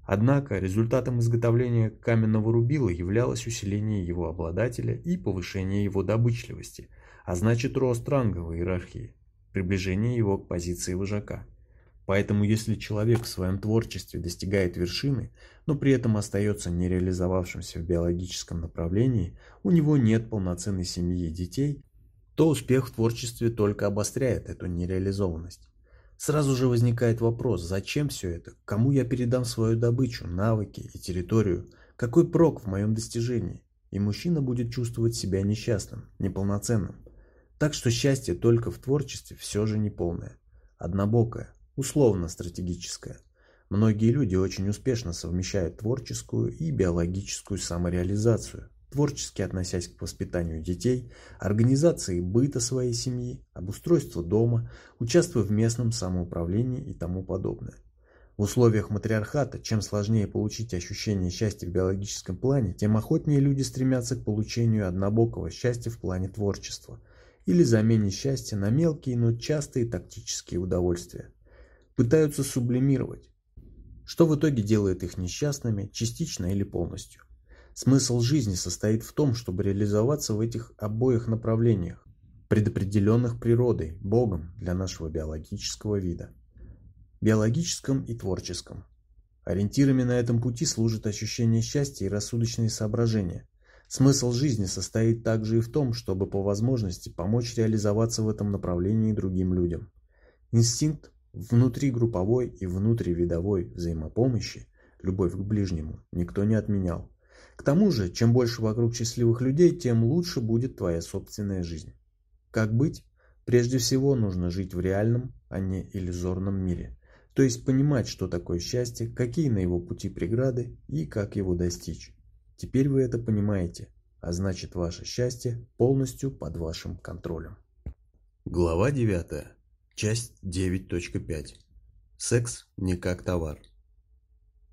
Однако результатом изготовления каменного рубила являлось усиление его обладателя и повышение его добычливости, а значит рост ранговой иерархии, приближение его к позиции вожака. Поэтому если человек в своем творчестве достигает вершины, но при этом остается нереализовавшимся в биологическом направлении, у него нет полноценной семьи и детей, то успех в творчестве только обостряет эту нереализованность. Сразу же возникает вопрос, зачем все это, кому я передам свою добычу, навыки и территорию, какой прок в моем достижении, и мужчина будет чувствовать себя несчастным, неполноценным. Так что счастье только в творчестве все же неполное, однобокое, условно-стратегическое. Многие люди очень успешно совмещают творческую и биологическую самореализацию, творчески относясь к воспитанию детей, организации быта своей семьи, обустройству дома, участвуя в местном самоуправлении и тому подобное. В условиях матриархата, чем сложнее получить ощущение счастья в биологическом плане, тем охотнее люди стремятся к получению однобокого счастья в плане творчества или замене счастья на мелкие, но частые тактические удовольствия пытаются сублимировать, что в итоге делает их несчастными, частично или полностью. Смысл жизни состоит в том, чтобы реализоваться в этих обоих направлениях, предопределенных природой, Богом для нашего биологического вида. Биологическом и творческом. Ориентирами на этом пути служат ощущение счастья и рассудочные соображения. Смысл жизни состоит также и в том, чтобы по возможности помочь реализоваться в этом направлении другим людям. Инстинкт Внутригрупповой и внутривидовой взаимопомощи любовь к ближнему никто не отменял. Тому же, чем больше вокруг счастливых людей, тем лучше будет твоя собственная жизнь. Как быть? Прежде всего нужно жить в реальном, а не иллюзорном мире. То есть понимать, что такое счастье, какие на его пути преграды и как его достичь. Теперь вы это понимаете, а значит ваше счастье полностью под вашим контролем. Глава 9. Часть 9.5. Секс не как товар.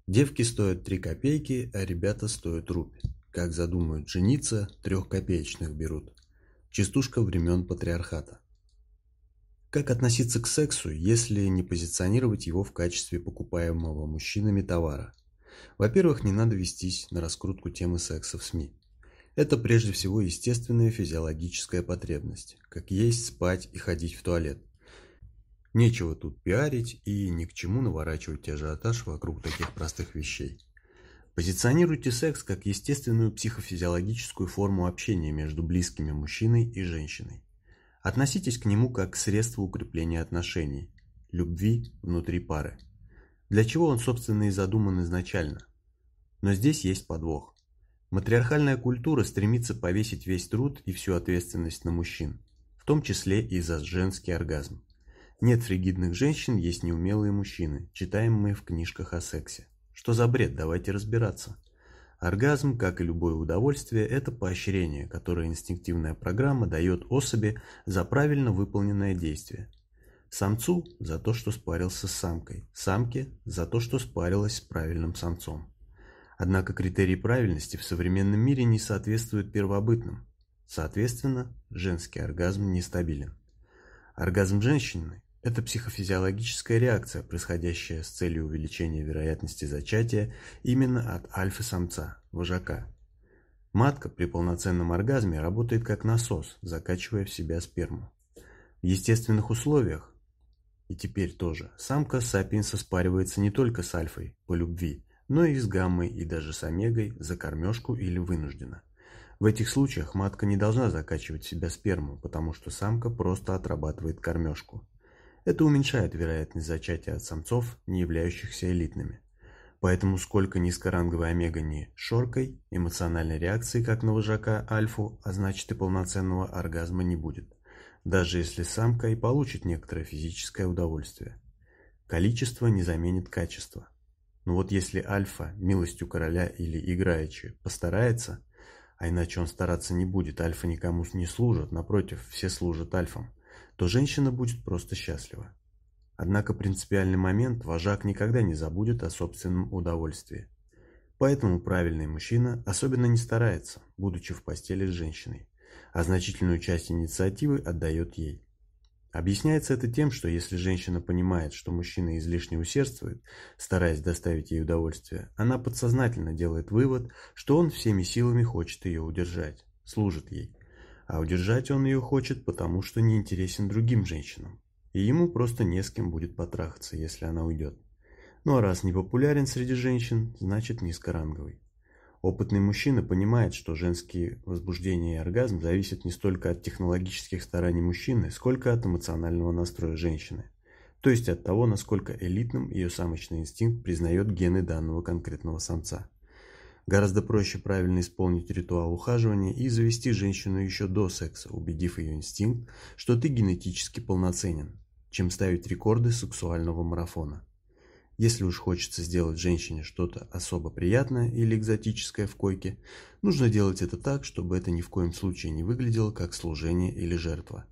Девки стоят 3 копейки, а ребята стоят рубь. Как задумают жениться, трехкопеечных берут. Частушка времен патриархата. Как относиться к сексу, если не позиционировать его в качестве покупаемого мужчинами товара? Во-первых, не надо вестись на раскрутку темы секса в СМИ. Это прежде всего естественная физиологическая потребность, как есть, спать и ходить в туалет. Нечего тут пиарить и ни к чему наворачивать ажиотаж вокруг таких простых вещей. Позиционируйте секс как естественную психофизиологическую форму общения между близкими мужчиной и женщиной. Относитесь к нему как к средству укрепления отношений, любви внутри пары. Для чего он, собственно, и задуман изначально. Но здесь есть подвох. Матриархальная культура стремится повесить весь труд и всю ответственность на мужчин, в том числе и за женский оргазм. Нет фригидных женщин, есть неумелые мужчины, читаем мы в книжках о сексе. Что за бред, давайте разбираться. Оргазм, как и любое удовольствие, это поощрение, которое инстинктивная программа дает особи за правильно выполненное действие. Самцу – за то, что спарился с самкой, самке – за то, что спарилась с правильным самцом. Однако критерии правильности в современном мире не соответствуют первобытным. Соответственно, женский оргазм нестабилен. Оргазм женщины это психофизиологическая реакция, происходящая с целью увеличения вероятности зачатия именно от альфа-самца, вожака. Матка при полноценном оргазме работает как насос, закачивая в себя сперму. В естественных условиях, и теперь тоже, самка сапиенса спаривается не только с альфой по любви, но и с гаммой и даже с омегой за кормежку или вынуждена. В этих случаях матка не должна закачивать в себя сперму, потому что самка просто отрабатывает кормежку. Это уменьшает вероятность зачатия от самцов, не являющихся элитными. Поэтому сколько низкоранговой омега не шоркой, эмоциональной реакции, как на вожака альфу, а значит и полноценного оргазма не будет. Даже если самка и получит некоторое физическое удовольствие. Количество не заменит качество. Но вот если альфа, милостью короля или играючи, постарается, а иначе он стараться не будет, альфа никому не служит, напротив, все служат альфам, то женщина будет просто счастлива. Однако принципиальный момент вожак никогда не забудет о собственном удовольствии. Поэтому правильный мужчина особенно не старается, будучи в постели с женщиной, а значительную часть инициативы отдает ей. Объясняется это тем, что если женщина понимает, что мужчина излишне усердствует, стараясь доставить ей удовольствие, она подсознательно делает вывод, что он всеми силами хочет ее удержать, служит ей, а удержать он ее хочет, потому что не интересен другим женщинам. И ему просто не с кем будет потрахаться, если она уйдет. Ну а раз не популярен среди женщин, значит низкоранговый. Опытный мужчина понимает, что женские возбуждения и оргазм зависят не столько от технологических стараний мужчины, сколько от эмоционального настроя женщины. То есть от того, насколько элитным ее самочный инстинкт признает гены данного конкретного самца. Гораздо проще правильно исполнить ритуал ухаживания и завести женщину еще до секса, убедив ее инстинкт, что ты генетически полноценен, чем ставить рекорды сексуального марафона. Если уж хочется сделать женщине что-то особо приятное или экзотическое в койке, нужно делать это так, чтобы это ни в коем случае не выглядело как служение или жертва.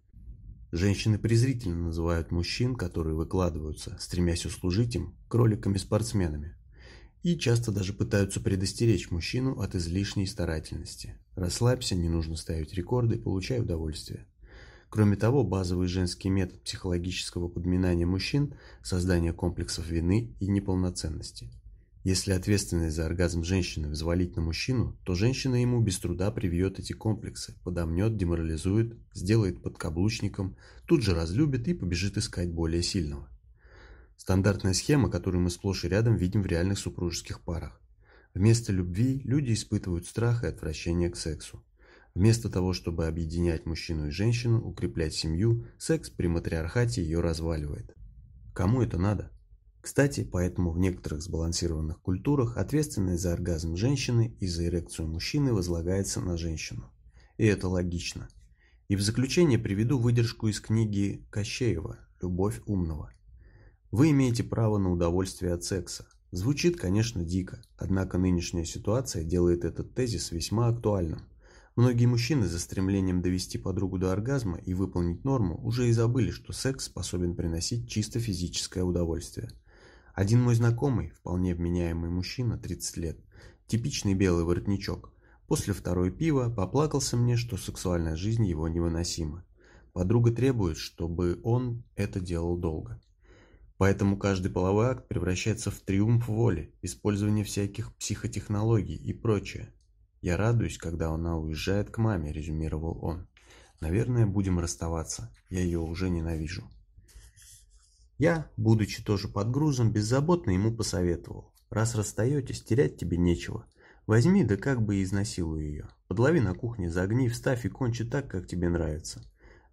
Женщины презрительно называют мужчин, которые выкладываются, стремясь услужить им, кроликами-спортсменами и часто даже пытаются предостеречь мужчину от излишней старательности. Расслабься, не нужно ставить рекорды, получай удовольствие. Кроме того, базовый женский метод психологического подминания мужчин – создание комплексов вины и неполноценности. Если ответственность за оргазм женщины взвалить на мужчину, то женщина ему без труда привьет эти комплексы, подомнет, деморализует, сделает подкаблучником, тут же разлюбит и побежит искать более сильного. Стандартная схема, которую мы сплошь и рядом видим в реальных супружеских парах. Вместо любви люди испытывают страх и отвращение к сексу. Вместо того, чтобы объединять мужчину и женщину, укреплять семью, секс при матриархате ее разваливает. Кому это надо? Кстати, поэтому в некоторых сбалансированных культурах ответственность за оргазм женщины и за эрекцию мужчины возлагается на женщину. И это логично. И в заключение приведу выдержку из книги Кощеева «Любовь умного». Вы имеете право на удовольствие от секса. Звучит, конечно, дико, однако нынешняя ситуация делает этот тезис весьма актуальным. Многие мужчины за стремлением довести подругу до оргазма и выполнить норму уже и забыли, что секс способен приносить чисто физическое удовольствие. Один мой знакомый, вполне вменяемый мужчина, 30 лет, типичный белый воротничок, после второй пива поплакался мне, что сексуальная жизнь его невыносима. Подруга требует, чтобы он это делал долго. Поэтому каждый половой акт превращается в триумф воли, использование всяких психотехнологий и прочее. «Я радуюсь, когда она уезжает к маме», – резюмировал он. «Наверное, будем расставаться. Я ее уже ненавижу». Я, будучи тоже под грузом, беззаботно ему посоветовал. Раз расстаетесь, терять тебе нечего. Возьми, да как бы и изнасилуй ее. Подлови на кухне, загни, вставь и кончи так, как тебе нравится.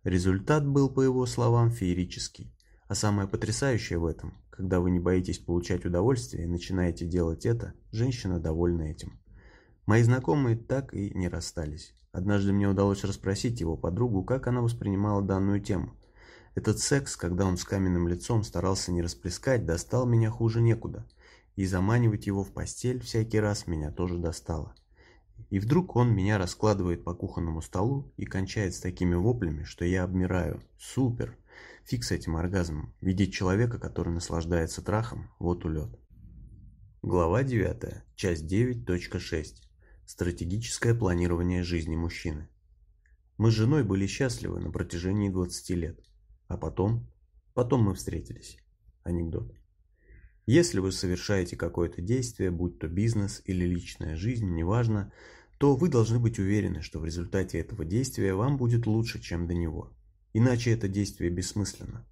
Результат был, по его словам, феерический. А самое потрясающее в этом, когда вы не боитесь получать удовольствие и начинаете делать это, женщина довольна этим. Мои знакомые так и не расстались. Однажды мне удалось расспросить его подругу, как она воспринимала данную тему. Этот секс, когда он с каменным лицом старался не расплескать, достал меня хуже некуда. И заманивать его в постель всякий раз меня тоже достало. И вдруг он меня раскладывает по кухонному столу и кончает с такими воплями, что я обмираю. Супер! Фиг с этим оргазмом. Видеть человека, который наслаждается трахом, вот улет. Глава 9. Часть 9.6. Стратегическое планирование жизни мужчины. Мы с женой были счастливы на протяжении 20 лет. А потом? Потом мы встретились. Анекдот. Если вы совершаете какое-то действие, будь то бизнес или личная жизнь, неважно, то вы должны быть уверены, что в результате этого действия вам будет лучше, чем до него. Иначе это действие бессмысленно.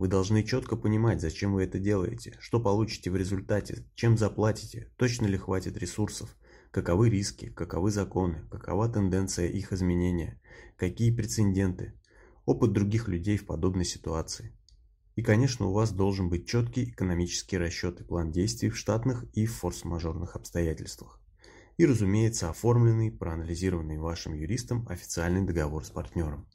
Вы должны четко понимать, зачем вы это делаете, что получите в результате, чем заплатите, точно ли хватит ресурсов, каковы риски, каковы законы, какова тенденция их изменения, какие прецеденты, опыт других людей в подобной ситуации. И, конечно, у вас должен быть четкий экономический расчет и план действий в штатных и в форс-мажорных обстоятельствах. И, разумеется, оформленный, проанализированный вашим юристом официальный договор с партнером.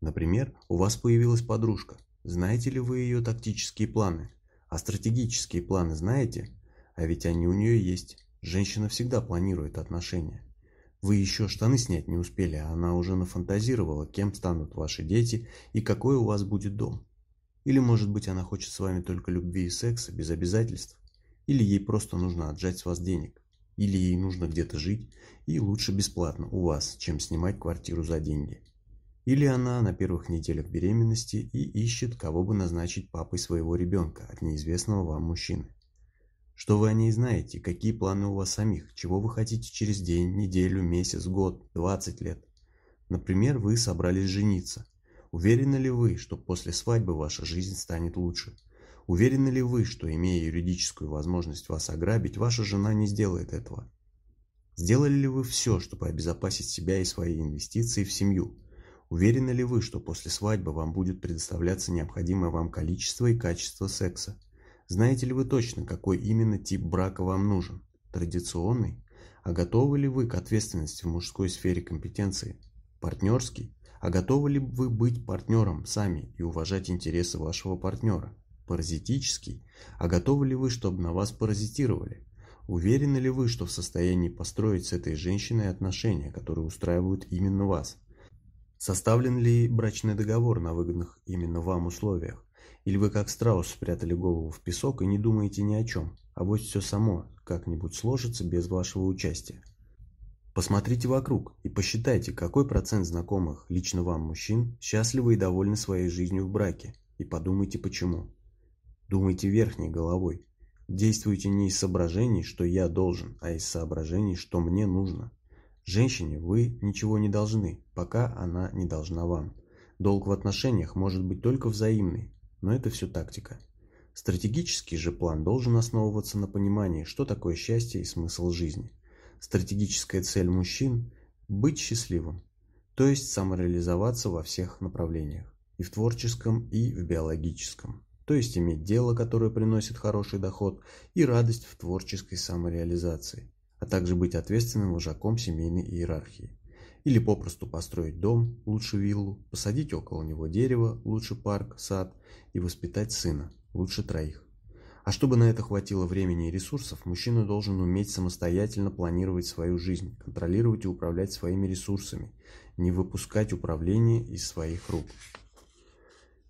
Например, у вас появилась подружка. Знаете ли вы ее тактические планы? А стратегические планы знаете? А ведь они у нее есть. Женщина всегда планирует отношения. Вы еще штаны снять не успели, а она уже нафантазировала, кем станут ваши дети и какой у вас будет дом. Или, может быть, она хочет с вами только любви и секса, без обязательств. Или ей просто нужно отжать с вас денег. Или ей нужно где-то жить, и лучше бесплатно у вас, чем снимать квартиру за деньги. Или она на первых неделях беременности и ищет, кого бы назначить папой своего ребенка от неизвестного вам мужчины. Что вы о ней знаете, какие планы у вас самих, чего вы хотите через день, неделю, месяц, год, 20 лет. Например, вы собрались жениться. Уверены ли вы, что после свадьбы ваша жизнь станет лучше? Уверены ли вы, что имея юридическую возможность вас ограбить, ваша жена не сделает этого? Сделали ли вы все, чтобы обезопасить себя и свои инвестиции в семью? Уверены ли вы, что после свадьбы вам будет предоставляться необходимое вам количество и качество секса? Знаете ли вы точно, какой именно тип брака вам нужен? Традиционный? А готовы ли вы к ответственности в мужской сфере компетенции? Партнерский? А готовы ли вы быть партнером сами и уважать интересы вашего партнера? Паразитический? А готовы ли вы, чтобы на вас паразитировали? Уверены ли вы, что в состоянии построить с этой женщиной отношения, которые устраивают именно вас? Составлен ли брачный договор на выгодных именно вам условиях? Или вы как страус спрятали голову в песок и не думаете ни о чем, а вот все само как-нибудь сложится без вашего участия? Посмотрите вокруг и посчитайте, какой процент знакомых лично вам мужчин счастливы и довольны своей жизнью в браке, и подумайте почему. Думайте верхней головой. Действуйте не из соображений, что я должен, а из соображений, что мне нужно. Женщине вы ничего не должны, пока она не должна вам. Долг в отношениях может быть только взаимный, но это все тактика. Стратегический же план должен основываться на понимании, что такое счастье и смысл жизни. Стратегическая цель мужчин – быть счастливым, то есть самореализоваться во всех направлениях, и в творческом, и в биологическом, то есть иметь дело, которое приносит хороший доход, и радость в творческой самореализации а также быть ответственным вожаком семейной иерархии. Или попросту построить дом, лучше виллу, посадить около него дерево, лучше парк, сад, и воспитать сына, лучше троих. А чтобы на это хватило времени и ресурсов, мужчина должен уметь самостоятельно планировать свою жизнь, контролировать и управлять своими ресурсами, не выпускать управление из своих рук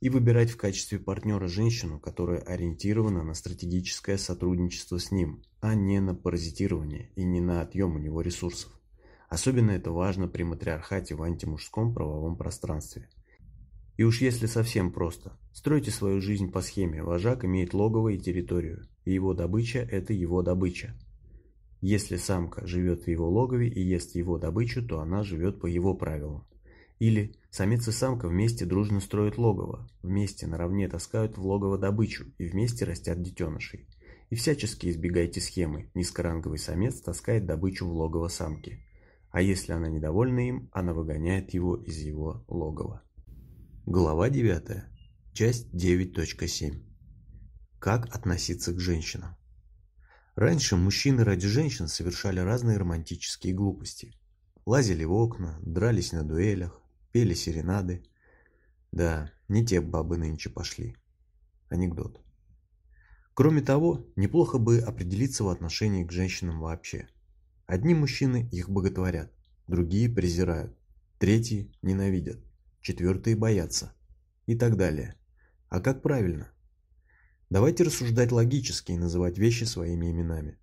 и выбирать в качестве партнера женщину, которая ориентирована на стратегическое сотрудничество с ним, а не на паразитирование и не на отъем у него ресурсов. Особенно это важно при матриархате в антимужском правовом пространстве. И уж если совсем просто, стройте свою жизнь по схеме «вожак имеет логово и территорию, и его добыча – это его добыча». Если самка живет в его логове и ест его добычу, то она живет по его правилам. Или самец и самка вместе дружно строят логово, вместе наравне таскают в логово добычу и вместе растят детенышей. И всячески избегайте схемы. Низкоранговый самец таскает добычу в логово самки. А если она недовольна им, она выгоняет его из его логова. Глава 9. Часть 9.7. Как относиться к женщинам? Раньше мужчины ради женщин совершали разные романтические глупости. Лазили в окна, дрались на дуэлях, пели серенады. Да, не те бабы нынче пошли. Анекдот. Кроме того, неплохо бы определиться в отношении к женщинам вообще. Одни мужчины их боготворят, другие презирают, третьи ненавидят, четвертые боятся и так далее. А как правильно? Давайте рассуждать логически и называть вещи своими именами.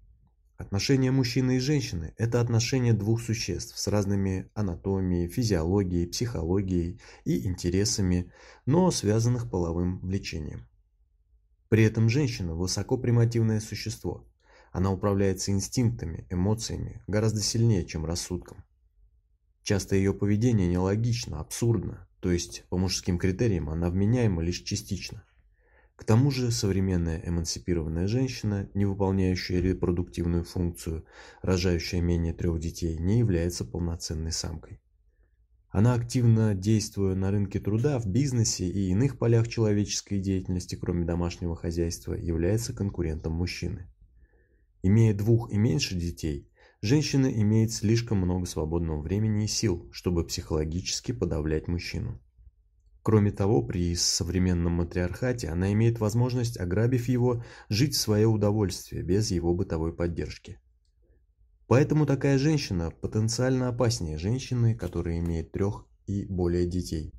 Отношения мужчины и женщины – это отношения двух существ с разными анатомией, физиологией, психологией и интересами, но связанных половым влечением. При этом женщина – высокопримативное существо. Она управляется инстинктами, эмоциями гораздо сильнее, чем рассудком. Часто ее поведение нелогично, абсурдно, то есть по мужским критериям она вменяема лишь частично. К тому же современная эмансипированная женщина, не выполняющая репродуктивную функцию, рожающая менее трех детей, не является полноценной самкой. Она активно действуя на рынке труда, в бизнесе и иных полях человеческой деятельности, кроме домашнего хозяйства, является конкурентом мужчины. Имея двух и меньше детей, женщина имеет слишком много свободного времени и сил, чтобы психологически подавлять мужчину. Кроме того, при современном матриархате она имеет возможность, ограбив его, жить в свое удовольствие, без его бытовой поддержки. Поэтому такая женщина потенциально опаснее женщины, которая имеет трех и более детей.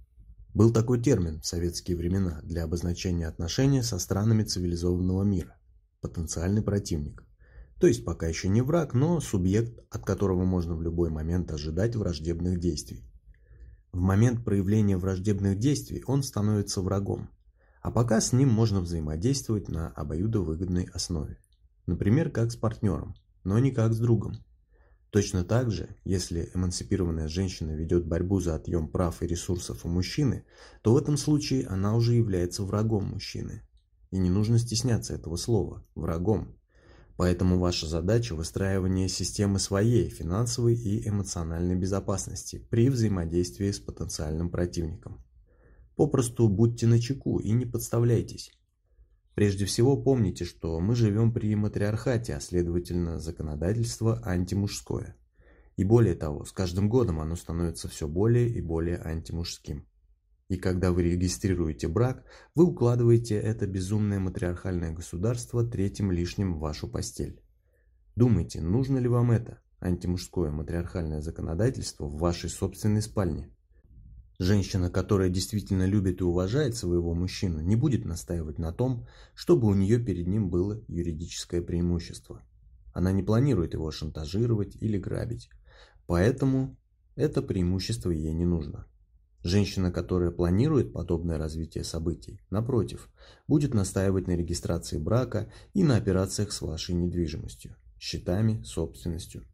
Был такой термин в советские времена для обозначения отношения со странами цивилизованного мира – потенциальный противник. То есть пока еще не враг, но субъект, от которого можно в любой момент ожидать враждебных действий. В момент проявления враждебных действий он становится врагом, а пока с ним можно взаимодействовать на обоюдовыгодной основе. Например, как с партнером, но не как с другом. Точно так же, если эмансипированная женщина ведет борьбу за отъем прав и ресурсов у мужчины, то в этом случае она уже является врагом мужчины. И не нужно стесняться этого слова – врагом. Поэтому ваша задача – выстраивание системы своей финансовой и эмоциональной безопасности при взаимодействии с потенциальным противником. Попросту будьте начеку и не подставляйтесь. Прежде всего помните, что мы живем при матриархате, а следовательно законодательство антимужское. И более того, с каждым годом оно становится все более и более антимужским. И когда вы регистрируете брак, вы укладываете это безумное матриархальное государство третьим лишним в вашу постель. Думайте, нужно ли вам это, антимужское матриархальное законодательство в вашей собственной спальне? Женщина, которая действительно любит и уважает своего мужчину, не будет настаивать на том, чтобы у нее перед ним было юридическое преимущество. Она не планирует его шантажировать или грабить, поэтому это преимущество ей не нужно. Женщина, которая планирует подобное развитие событий, напротив, будет настаивать на регистрации брака и на операциях с вашей недвижимостью, счетами, собственностью.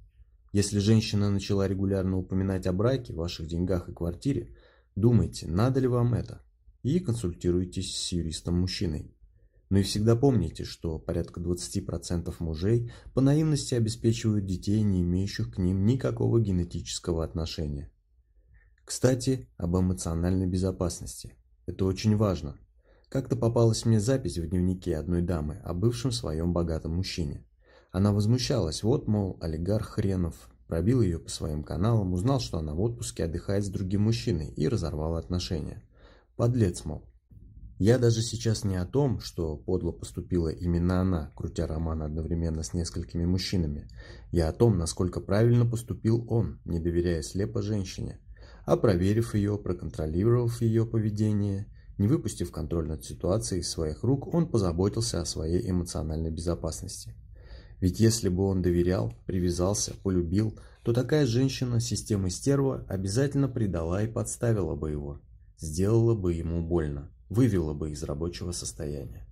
Если женщина начала регулярно упоминать о браке, ваших деньгах и квартире, думайте, надо ли вам это, и консультируйтесь с юристом-мужчиной. Но и всегда помните, что порядка 20% мужей по наивности обеспечивают детей, не имеющих к ним никакого генетического отношения. Кстати, об эмоциональной безопасности. Это очень важно. Как-то попалась мне запись в дневнике одной дамы о бывшем своем богатом мужчине. Она возмущалась, вот, мол, олигарх хренов, пробил ее по своим каналам, узнал, что она в отпуске отдыхает с другим мужчиной и разорвал отношения. Подлец, мол. Я даже сейчас не о том, что подло поступила именно она, крутя роман одновременно с несколькими мужчинами. Я о том, насколько правильно поступил он, не доверяя слепо женщине а проверив ее, проконтролировав ее поведение, не выпустив контроль над ситуацией из своих рук, он позаботился о своей эмоциональной безопасности. Ведь если бы он доверял, привязался, полюбил, то такая женщина системы стерва обязательно предала и подставила бы его, сделала бы ему больно, вывела бы из рабочего состояния.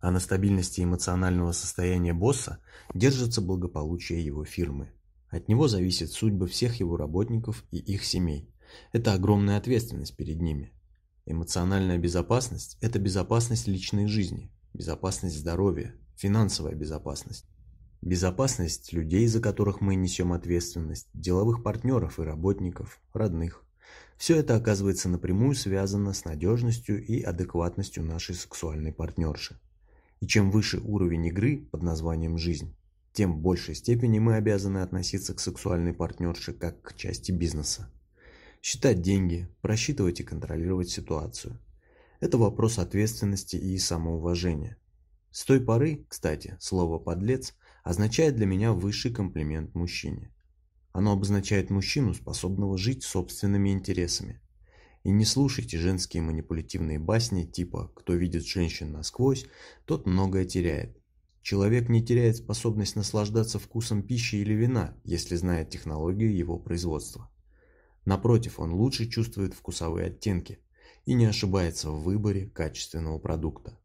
А на стабильности эмоционального состояния босса держится благополучие его фирмы. От него зависит судьба всех его работников и их семей. Это огромная ответственность перед ними. Эмоциональная безопасность – это безопасность личной жизни, безопасность здоровья, финансовая безопасность. Безопасность людей, за которых мы несем ответственность, деловых партнеров и работников, родных. Все это оказывается напрямую связано с надежностью и адекватностью нашей сексуальной партнерши. И чем выше уровень игры под названием «жизнь», тем большей степени мы обязаны относиться к сексуальной партнерше как к части бизнеса. Считать деньги, просчитывать и контролировать ситуацию. Это вопрос ответственности и самоуважения. С той поры, кстати, слово «подлец» означает для меня высший комплимент мужчине. Оно обозначает мужчину, способного жить собственными интересами. И не слушайте женские манипулятивные басни типа «кто видит женщин насквозь, тот многое теряет». Человек не теряет способность наслаждаться вкусом пищи или вина, если знает технологию его производства. Напротив, он лучше чувствует вкусовые оттенки и не ошибается в выборе качественного продукта.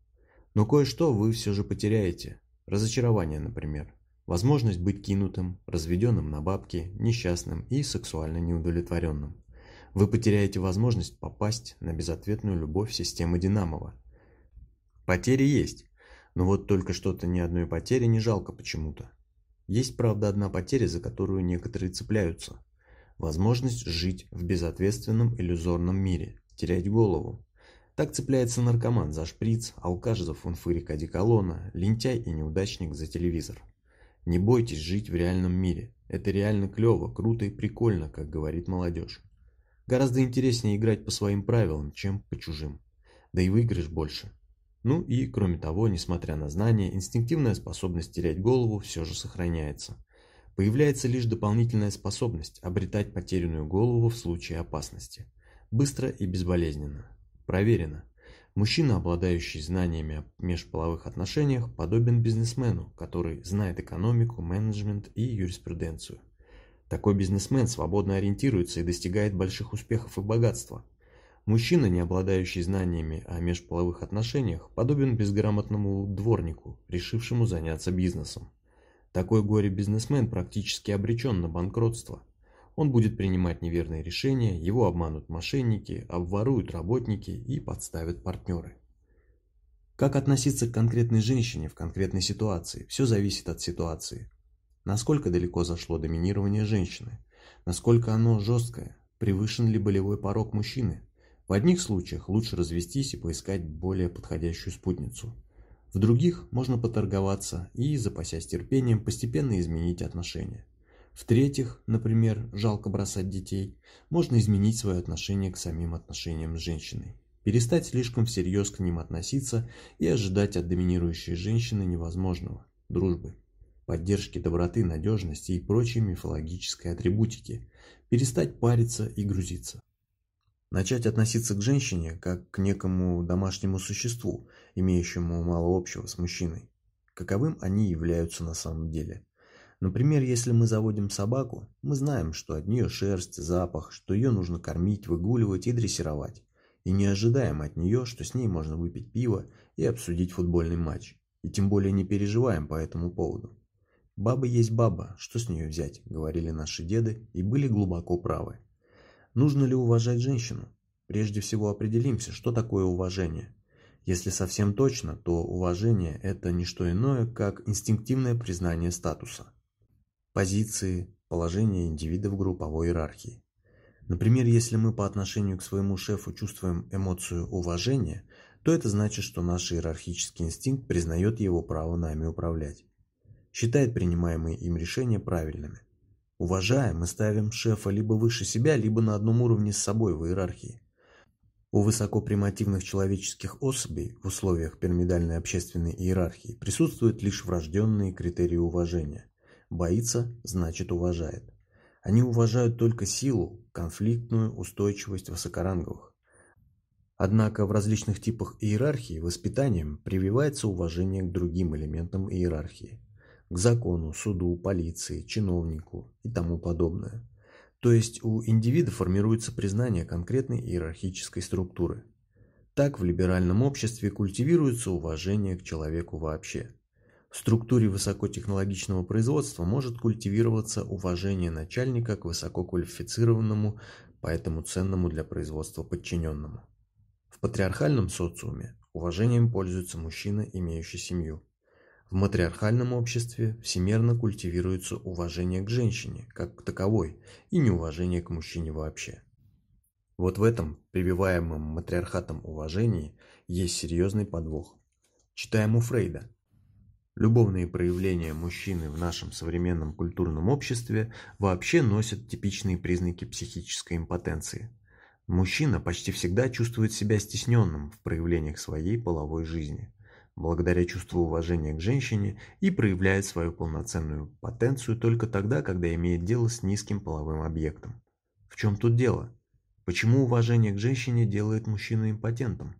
Но кое-что вы все же потеряете, Разочарование, например. Возможность быть кинутым, разведенным на бабки, несчастным и сексуально неудовлетворенным. Вы потеряете возможность попасть на безответную любовь системы Динамова. Потери есть, но вот только что-то ни одной потери не жалко почему-то. Есть, правда, одна потеря, за которую некоторые цепляются. Возможность жить в безответственном иллюзорном мире, терять голову, так цепляется наркоман за шприц, алкаш за фунфырик одеколона, лентяй и неудачник за телевизор. Не бойтесь жить в реальном мире. Это реально клево, круто и прикольно, как говорит молодежь. Гораздо интереснее играть по своим правилам, чем по чужим. Да и выигрыш больше. Ну и, кроме того, несмотря на знания, инстинктивная способность терять голову все же сохраняется. Появляется лишь дополнительная способность обретать потерянную голову в случае опасности. Быстро и безболезненно. Проверено. Мужчина, обладающий знаниями о межполовых отношениях, подобен бизнесмену, который знает экономику, менеджмент и юриспруденцию. Такой бизнесмен свободно ориентируется и достигает больших успехов и богатства. Мужчина, не обладающий знаниями о межполовых отношениях, подобен безграмотному дворнику, решившему заняться бизнесом. Такой горе-бизнесмен практически обречен на банкротство – он будет принимать неверные решения, его обманут мошенники, обворуют работники и подставят партнеры. Как относиться к конкретной женщине в конкретной ситуации, все зависит от ситуации. Насколько далеко зашло доминирование женщины, насколько оно жесткое, превышен ли болевой порог мужчины. В одних случаях лучше развестись и поискать более подходящую спутницу. В других можно поторговаться и, запасясь терпением, постепенно изменить отношения. В-третьих, например, жалко бросать детей, можно изменить свое отношение к самим отношениям с женщиной. Перестать слишком всерьез к ним относиться и ожидать от доминирующей женщины невозможного – дружбы, поддержки доброты, надежности и прочей мифологической атрибутики. Перестать париться и грузиться. Начать относиться к женщине как к некому домашнему существу, имеющему мало общего с мужчиной. Каковым они являются на самом деле – Например, если мы заводим собаку, мы знаем, что от нее шерсть, запах, что ее нужно кормить, выгуливать и дрессировать. И не ожидаем от нее, что с ней можно выпить пиво и обсудить футбольный матч. И тем более не переживаем по этому поводу. «Баба есть баба, что с нее взять?» – говорили наши деды и были глубоко правы. Нужно ли уважать женщину? Прежде всего определимся, что такое уважение. Если совсем точно, то уважение – это не что иное, как инстинктивное признание статуса позиции, положения индивида в групповой иерархии. Например, если мы по отношению к своему шефу чувствуем эмоцию уважения, то это значит, что наш иерархический инстинкт признает его право нами управлять. Считает принимаемые им решения правильными. Уважая, мы ставим шефа либо выше себя, либо на одном уровне с собой в иерархии. У высокопримативных человеческих особей в условиях пирамидальной общественной иерархии присутствуют лишь врожденные критерии уважения. Боится – значит уважает. Они уважают только силу, конфликтную устойчивость высокоранговых. Однако в различных типах иерархии воспитанием прививается уважение к другим элементам иерархии. К закону, суду, полиции, чиновнику и тому подобное. То есть у индивида формируется признание конкретной иерархической структуры. Так в либеральном обществе культивируется уважение к человеку вообще. В структуре высокотехнологичного производства может культивироваться уважение начальника к высококвалифицированному, поэтому ценному для производства подчиненному. В патриархальном социуме уважением пользуется мужчина, имеющий семью. В матриархальном обществе всемерно культивируется уважение к женщине, как к таковой, и неуважение к мужчине вообще. Вот в этом прививаемом матриархатом уважении есть серьезный подвох. Читаем у Фрейда. Любовные проявления мужчины в нашем современном культурном обществе вообще носят типичные признаки психической импотенции. Мужчина почти всегда чувствует себя стесненным в проявлениях своей половой жизни – благодаря чувству уважения к женщине и проявляет свою полноценную потенцию только тогда, когда имеет дело с низким половым объектом. В чем тут дело? Почему уважение к женщине делает мужчину импотентом?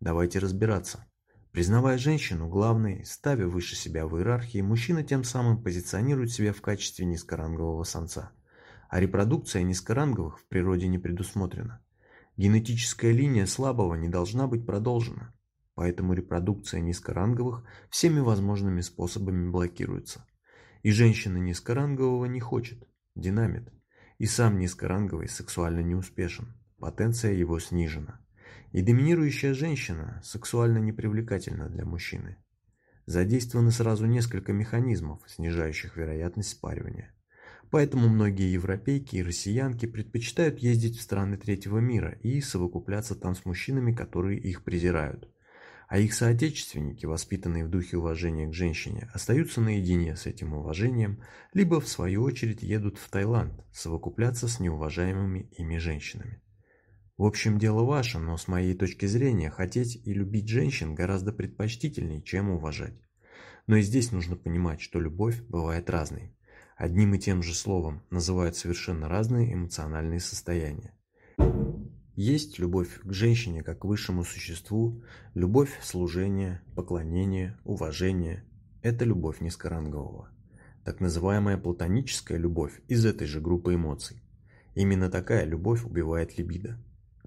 Давайте разбираться. Признавая женщину главной, ставя выше себя в иерархии, мужчина тем самым позиционирует себя в качестве низкорангового самца. А репродукция низкоранговых в природе не предусмотрена. Генетическая линия слабого не должна быть продолжена поэтому репродукция низкоранговых всеми возможными способами блокируется. И женщина низкорангового не хочет, динамит, и сам низкоранговый сексуально неуспешен, потенция его снижена. И доминирующая женщина сексуально непривлекательна для мужчины. Задействованы сразу несколько механизмов, снижающих вероятность спаривания. Поэтому многие европейки и россиянки предпочитают ездить в страны третьего мира и совокупляться там с мужчинами, которые их презирают а их соотечественники, воспитанные в духе уважения к женщине, остаются наедине с этим уважением, либо в свою очередь едут в Таиланд совокупляться с неуважаемыми ими женщинами. В общем, дело ваше, но с моей точки зрения, хотеть и любить женщин гораздо предпочтительнее, чем уважать. Но и здесь нужно понимать, что любовь бывает разной. Одним и тем же словом называют совершенно разные эмоциональные состояния. Есть любовь к женщине как к высшему существу, любовь служение, поклонение, уважение. Это любовь низкорангового. Так называемая платоническая любовь из этой же группы эмоций. Именно такая любовь убивает либидо.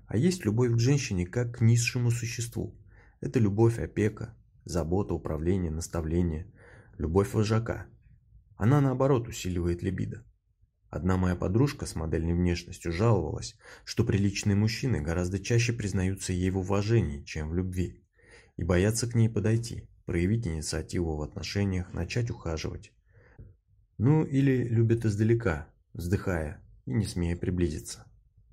А есть любовь к женщине как к низшему существу. Это любовь опека, забота, управление, наставление, любовь вожака. Она наоборот усиливает либидо. Одна моя подружка с модельной внешностью жаловалась, что приличные мужчины гораздо чаще признаются ей в уважении, чем в любви, и боятся к ней подойти, проявить инициативу в отношениях, начать ухаживать. Ну или любят издалека, вздыхая и не смея приблизиться.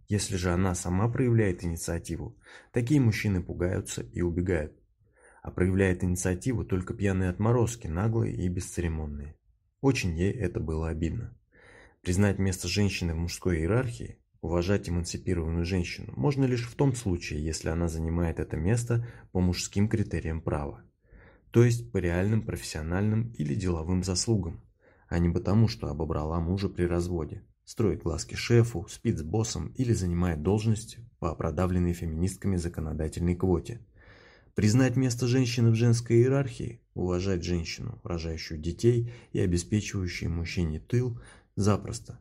Если же она сама проявляет инициативу, такие мужчины пугаются и убегают. А проявляет инициативу только пьяные отморозки, наглые и бесцеремонные. Очень ей это было обидно. Признать место женщины в мужской иерархии, уважать эмансипированную женщину можно лишь в том случае, если она занимает это место по мужским критериям права, то есть по реальным профессиональным или деловым заслугам, а не потому, что обобрала мужа при разводе, строит глазки шефу, спит с боссом или занимает должность по продавленной феминистками законодательной квоте. Признать место женщины в женской иерархии, уважать женщину, рожающую детей и обеспечивающую мужчине тыл – Запросто.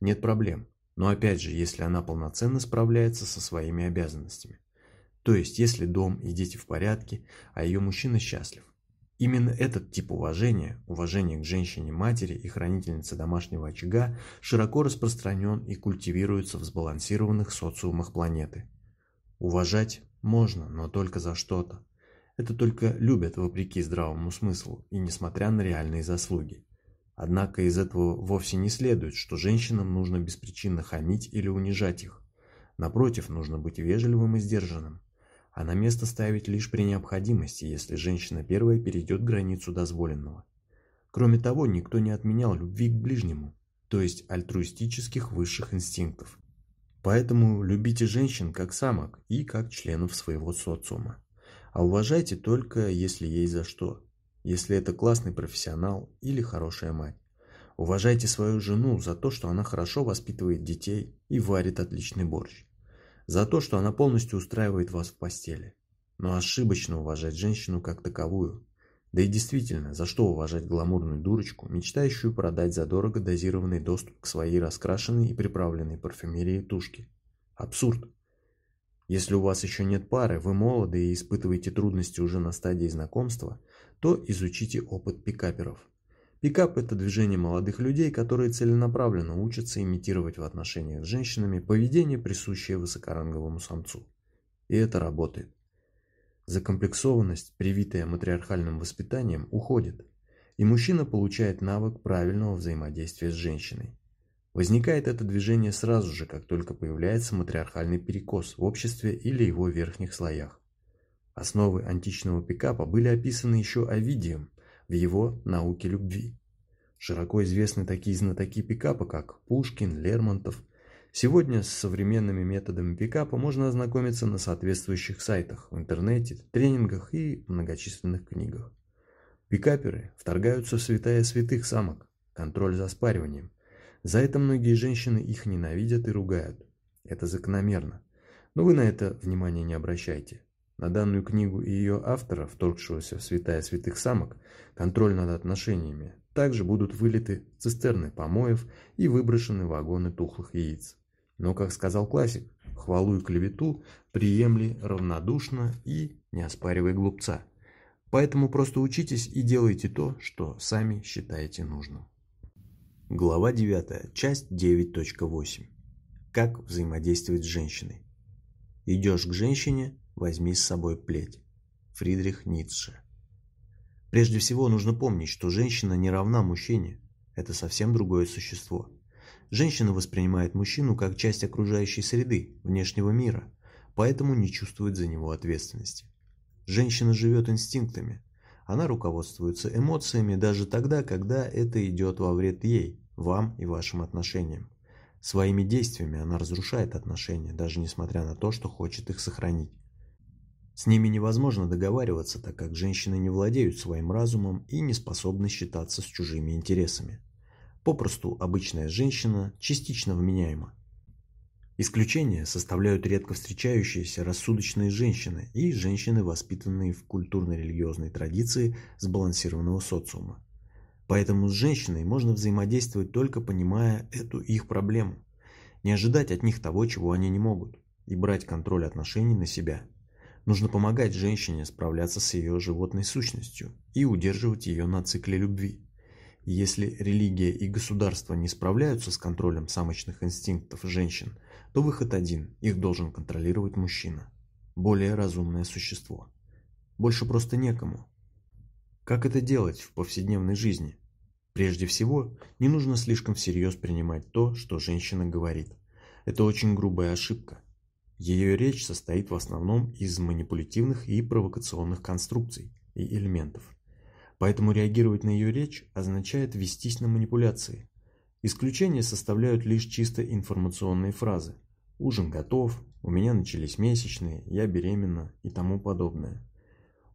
Нет проблем. Но опять же, если она полноценно справляется со своими обязанностями. То есть, если дом и дети в порядке, а ее мужчина счастлив. Именно этот тип уважения, уважение к женщине-матери и хранительнице домашнего очага, широко распространен и культивируется в сбалансированных социумах планеты. Уважать можно, но только за что-то. Это только любят вопреки здравому смыслу и несмотря на реальные заслуги. Однако из этого вовсе не следует, что женщинам нужно беспричинно хамить или унижать их. Напротив, нужно быть вежливым и сдержанным, а на место ставить лишь при необходимости, если женщина первая перейдет границу дозволенного. Кроме того, никто не отменял любви к ближнему, то есть альтруистических высших инстинктов. Поэтому любите женщин как самок и как членов своего социума. А уважайте только, если есть за что если это классный профессионал или хорошая мать. Уважайте свою жену за то, что она хорошо воспитывает детей и варит отличный борщ. За то, что она полностью устраивает вас в постели. Но ошибочно уважать женщину как таковую. Да и действительно, за что уважать гламурную дурочку, мечтающую продать задорого дозированный доступ к своей раскрашенной и приправленной парфюмерии тушке? Абсурд. Если у вас еще нет пары, вы молоды и испытываете трудности уже на стадии знакомства – то изучите опыт пикаперов. Пикап – это движение молодых людей, которые целенаправленно учатся имитировать в отношениях с женщинами поведение, присущее высокоранговому самцу. И это работает. Закомплексованность, привитая матриархальным воспитанием, уходит, и мужчина получает навык правильного взаимодействия с женщиной. Возникает это движение сразу же, как только появляется матриархальный перекос в обществе или его верхних слоях. Основы античного пикапа были описаны еще Овидием в его «Науке любви». Широко известны такие знатоки пикапа, как Пушкин, Лермонтов. Сегодня с современными методами пикапа можно ознакомиться на соответствующих сайтах, в интернете, тренингах и многочисленных книгах. Пикаперы вторгаются в святая святых самок, контроль за спариванием – за это многие женщины их ненавидят и ругают. Это закономерно. Но вы на это внимания не обращайте. На данную книгу и ее автора, вторгшегося в святая святых самок, контроль над отношениями, также будут вылиты цистерны помоев и выброшены вагоны тухлых яиц. Но, как сказал классик, хвалу и клевету приемли равнодушно и не оспаривай глупца. Поэтому просто учитесь и делайте то, что сами считаете нужным. Глава 9, часть 9.8. Как взаимодействовать с женщиной. Идешь к женщине, возьми с собой плеть. Фридрих Ницше. Прежде всего нужно помнить, что женщина не равна мужчине. Это совсем другое существо. Женщина воспринимает мужчину как часть окружающей среды, внешнего мира, поэтому не чувствует за него ответственности. Женщина живет инстинктами. Она руководствуется эмоциями даже тогда, когда это идет во вред ей, вам и вашим отношениям. Своими действиями она разрушает отношения, даже несмотря на то, что хочет их сохранить. С ними невозможно договариваться, так как женщины не владеют своим разумом и не способны считаться с чужими интересами. Попросту обычная женщина частично вменяема. Исключения составляют редко встречающиеся рассудочные женщины и женщины, воспитанные в культурно-религиозной традиции сбалансированного социума. Поэтому с женщиной можно взаимодействовать только понимая эту их проблему, не ожидать от них того, чего они не могут, и брать контроль отношений на себя. Нужно помогать женщине справляться с ее животной сущностью и удерживать ее на цикле любви. Если религия и государство не справляются с контролем самочных инстинктов женщин, то выход один – их должен контролировать мужчина. Более разумное существо. Больше просто некому. Как это делать в повседневной жизни? Прежде всего, не нужно слишком всерьез принимать то, что женщина говорит. Это очень грубая ошибка. Ее речь состоит в основном из манипулятивных и провокационных конструкций и элементов. Поэтому реагировать на ее речь означает вестись на манипуляции. Исключения составляют лишь чисто информационные фразы. «Ужин готов», «У меня начались месячные», «Я беременна» и тому подобное.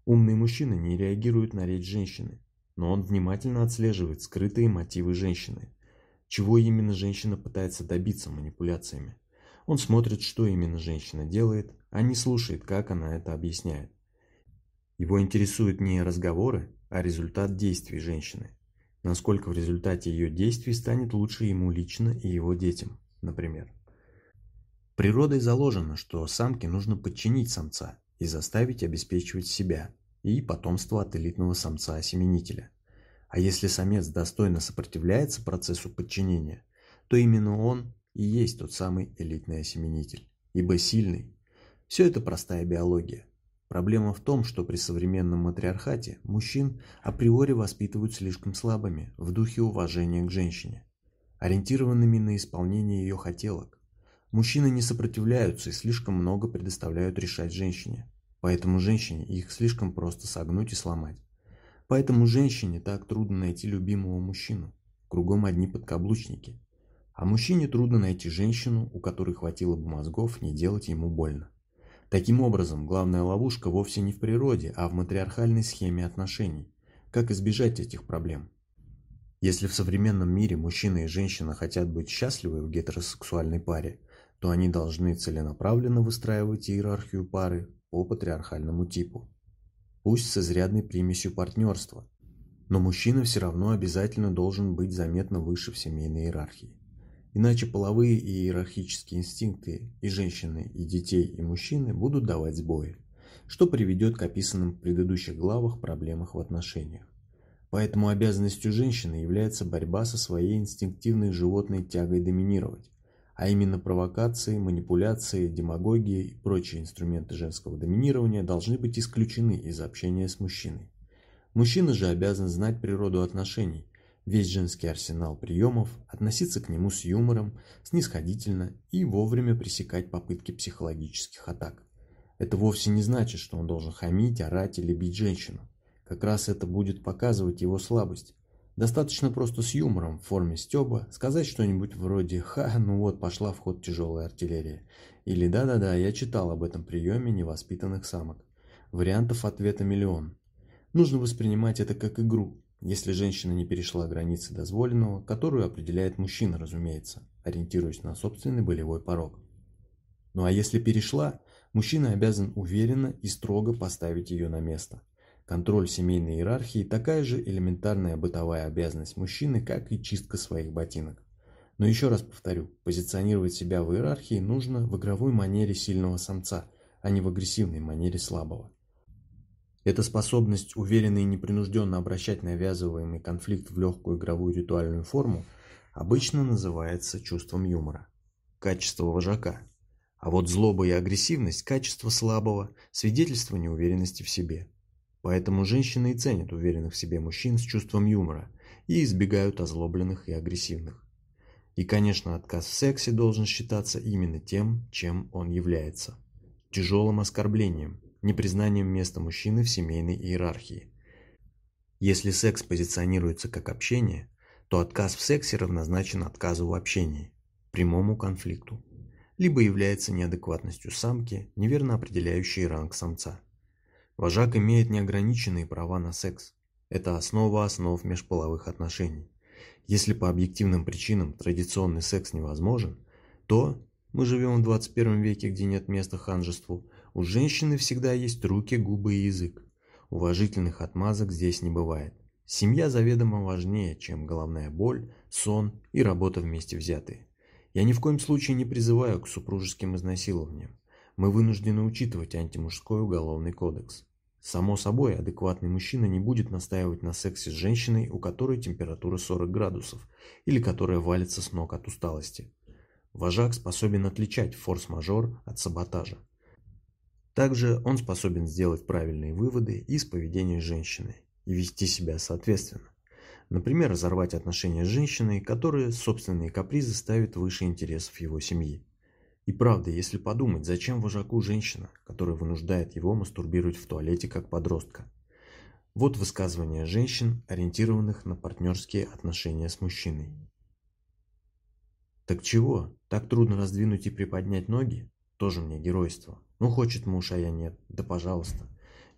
Умные мужчины не реагируют на речь женщины, но он внимательно отслеживает скрытые мотивы женщины. Чего именно женщина пытается добиться манипуляциями. Он смотрит, что именно женщина делает, а не слушает, как она это объясняет. Его интересуют не разговоры, а результат действий женщины. Насколько в результате ее действий станет лучше ему лично и его детям, например. Природой заложено, что самке нужно подчинить самца и заставить обеспечивать себя, и потомство от элитного самца-осеменителя. А если самец достойно сопротивляется процессу подчинения, то именно он и есть тот самый элитный осеменитель, ибо сильный. Все это простая биология. Проблема в том, что при современном матриархате мужчин априори воспитывают слишком слабыми в духе уважения к женщине, ориентированными на исполнение ее хотелок. Мужчины не сопротивляются и слишком много предоставляют решать женщине. Поэтому женщине их слишком просто согнуть и сломать. Поэтому женщине так трудно найти любимого мужчину. Кругом одни подкаблучники. А мужчине трудно найти женщину, у которой хватило бы мозгов не делать ему больно. Таким образом, главная ловушка вовсе не в природе, а в матриархальной схеме отношений. Как избежать этих проблем? Если в современном мире мужчина и женщина хотят быть счастливы в гетеросексуальной паре, то они должны целенаправленно выстраивать иерархию пары по патриархальному типу. Пусть с изрядной примесью партнерства, но мужчина все равно обязательно должен быть заметно выше в семейной иерархии. Иначе половые и иерархические инстинкты и женщины, и детей, и мужчины будут давать сбои, что приведет к описанным в предыдущих главах проблемах в отношениях. Поэтому обязанностью женщины является борьба со своей инстинктивной животной тягой доминировать, а именно провокации, манипуляции, демагогия и прочие инструменты женского доминирования должны быть исключены из общения с мужчиной. Мужчина же обязан знать природу отношений, весь женский арсенал приемов, относиться к нему с юмором, снисходительно и вовремя пресекать попытки психологических атак. Это вовсе не значит, что он должен хамить, орать или бить женщину. Как раз это будет показывать его слабость. Достаточно просто с юмором в форме стёба сказать что-нибудь вроде «Ха, ну вот, пошла в ход тяжелая артиллерия» или «Да-да-да, я читал об этом приеме невоспитанных самок». Вариантов ответа миллион. Нужно воспринимать это как игру, если женщина не перешла границы дозволенного, которую определяет мужчина, разумеется, ориентируясь на собственный болевой порог. Ну а если перешла, мужчина обязан уверенно и строго поставить ее на место – Контроль семейной иерархии – такая же элементарная бытовая обязанность мужчины, как и чистка своих ботинок. Но еще раз повторю, позиционировать себя в иерархии нужно в игровой манере сильного самца, а не в агрессивной манере слабого. Эта способность уверенно и непринужденно обращать навязываемый конфликт в легкую игровую ритуальную форму обычно называется чувством юмора. Качество вожака. А вот злоба и агрессивность – качество слабого, свидетельство неуверенности в себе. Поэтому женщины и ценят уверенных в себе мужчин с чувством юмора и избегают озлобленных и агрессивных. И, конечно, отказ в сексе должен считаться именно тем, чем он является – тяжелым оскорблением, непризнанием места мужчины в семейной иерархии. Если секс позиционируется как общение, то отказ в сексе равнозначен отказу в общении, прямому конфликту, либо является неадекватностью самки, неверно определяющей ранг самца. Вожак имеет неограниченные права на секс. Это основа основ межполовых отношений. Если по объективным причинам традиционный секс невозможен, то, мы живем в 21 веке, где нет места ханжеству, у женщины всегда есть руки, губы и язык. Уважительных отмазок здесь не бывает. Семья заведомо важнее, чем головная боль, сон и работа вместе взятые. Я ни в коем случае не призываю к супружеским изнасилованиям. Мы вынуждены учитывать антимужской уголовный кодекс. Само собой, адекватный мужчина не будет настаивать на сексе с женщиной, у которой температура 40 градусов, или которая валится с ног от усталости. Вожак способен отличать форс-мажор от саботажа. Также он способен сделать правильные выводы из поведения женщины и вести себя соответственно. Например, разорвать отношения с женщиной, которая собственные капризы ставит выше интересов его семьи. И правда, если подумать, зачем вожаку женщина, которая вынуждает его мастурбировать в туалете как подростка? Вот высказывания женщин, ориентированных на партнерские отношения с мужчиной. Так чего? Так трудно раздвинуть и приподнять ноги? Тоже мне геройство. Ну хочет муж, а я нет. Да пожалуйста.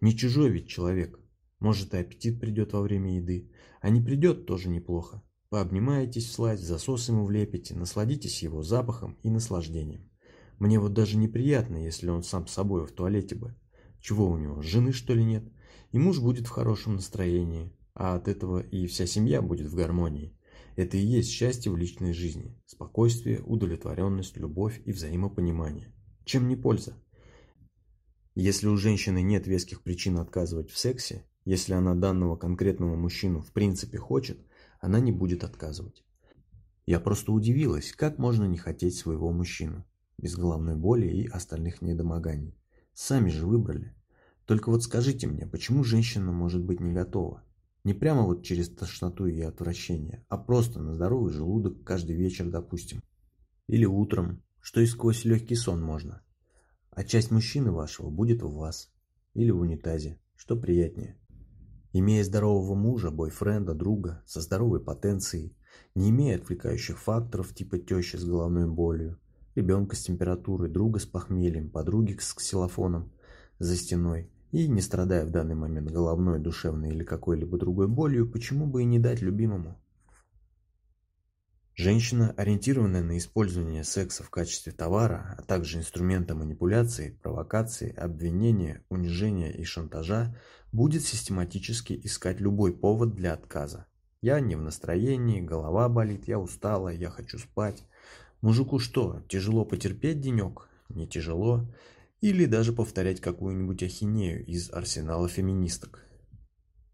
Не чужой ведь человек. Может и аппетит придет во время еды. А не придет тоже неплохо. Пообнимаетесь вслась, засос ему влепите, насладитесь его запахом и наслаждением. Мне вот даже неприятно, если он сам с собой в туалете бы. Чего у него, жены что ли нет? И муж будет в хорошем настроении, а от этого и вся семья будет в гармонии. Это и есть счастье в личной жизни. Спокойствие, удовлетворенность, любовь и взаимопонимание. Чем не польза? Если у женщины нет веских причин отказывать в сексе, если она данного конкретного мужчину в принципе хочет, она не будет отказывать. Я просто удивилась, как можно не хотеть своего мужчину без головной боли и остальных недомоганий. Сами же выбрали. Только вот скажите мне, почему женщина может быть не готова? Не прямо вот через тошноту и отвращение, а просто на здоровый желудок каждый вечер, допустим. Или утром, что и сквозь легкий сон можно. А часть мужчины вашего будет у вас. Или в унитазе, что приятнее. Имея здорового мужа, бойфренда, друга, со здоровой потенцией, не имея отвлекающих факторов типа тещи с головной болью, ребенка с температурой, друга с похмельем, подруги с ксилофоном за стеной. И, не страдая в данный момент головной, душевной или какой-либо другой болью, почему бы и не дать любимому? Женщина, ориентированная на использование секса в качестве товара, а также инструмента манипуляции, провокации, обвинения, унижения и шантажа, будет систематически искать любой повод для отказа. Я не в настроении, голова болит, я устала, я хочу спать. Мужику что, тяжело потерпеть денек? Не тяжело. Или даже повторять какую-нибудь ахинею из арсенала феминисток.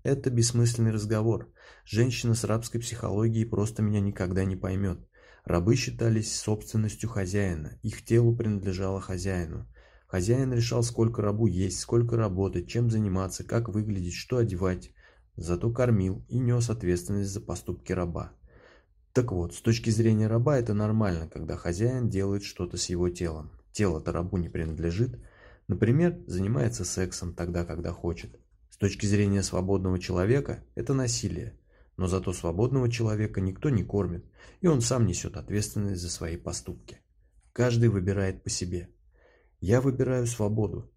Это бессмысленный разговор. Женщина с рабской психологией просто меня никогда не поймет. Рабы считались собственностью хозяина, их телу принадлежало хозяину. Хозяин решал, сколько рабу есть, сколько работать, чем заниматься, как выглядеть, что одевать. Зато кормил и нес ответственность за поступки раба. Так вот, с точки зрения раба это нормально, когда хозяин делает что-то с его телом. Тело-то рабу не принадлежит. Например, занимается сексом тогда, когда хочет. С точки зрения свободного человека это насилие. Но зато свободного человека никто не кормит, и он сам несет ответственность за свои поступки. Каждый выбирает по себе. Я выбираю свободу.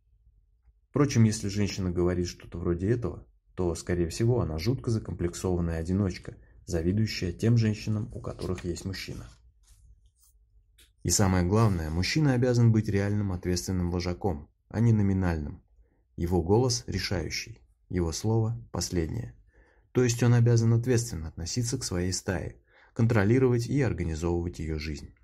Впрочем, если женщина говорит что-то вроде этого, то, скорее всего, она жутко закомплексованная одиночка, завидующая тем женщинам, у которых есть мужчина. И самое главное, мужчина обязан быть реальным ответственным вожаком, а не номинальным. Его голос решающий, его слово последнее. То есть он обязан ответственно относиться к своей стае, контролировать и организовывать ее жизнь.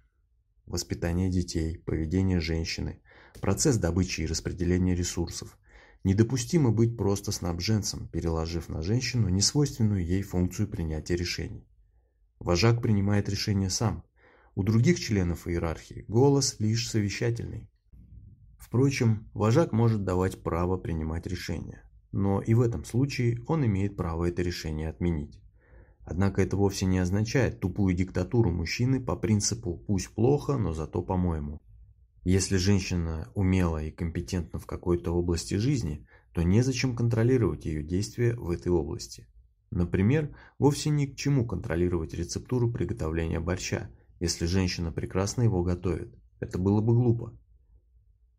Воспитание детей, поведение женщины, процесс добычи и распределения ресурсов. Недопустимо быть просто снабженцем, переложив на женщину несвойственную ей функцию принятия решений. Вожак принимает решение сам. У других членов иерархии голос лишь совещательный. Впрочем, вожак может давать право принимать решения, но и в этом случае он имеет право это решение отменить. Однако это вовсе не означает тупую диктатуру мужчины по принципу «пусть плохо, но зато по-моему». Если женщина умела и компетентна в какой-то области жизни, то незачем контролировать ее действия в этой области. Например, вовсе ни к чему контролировать рецептуру приготовления борща, если женщина прекрасно его готовит. Это было бы глупо.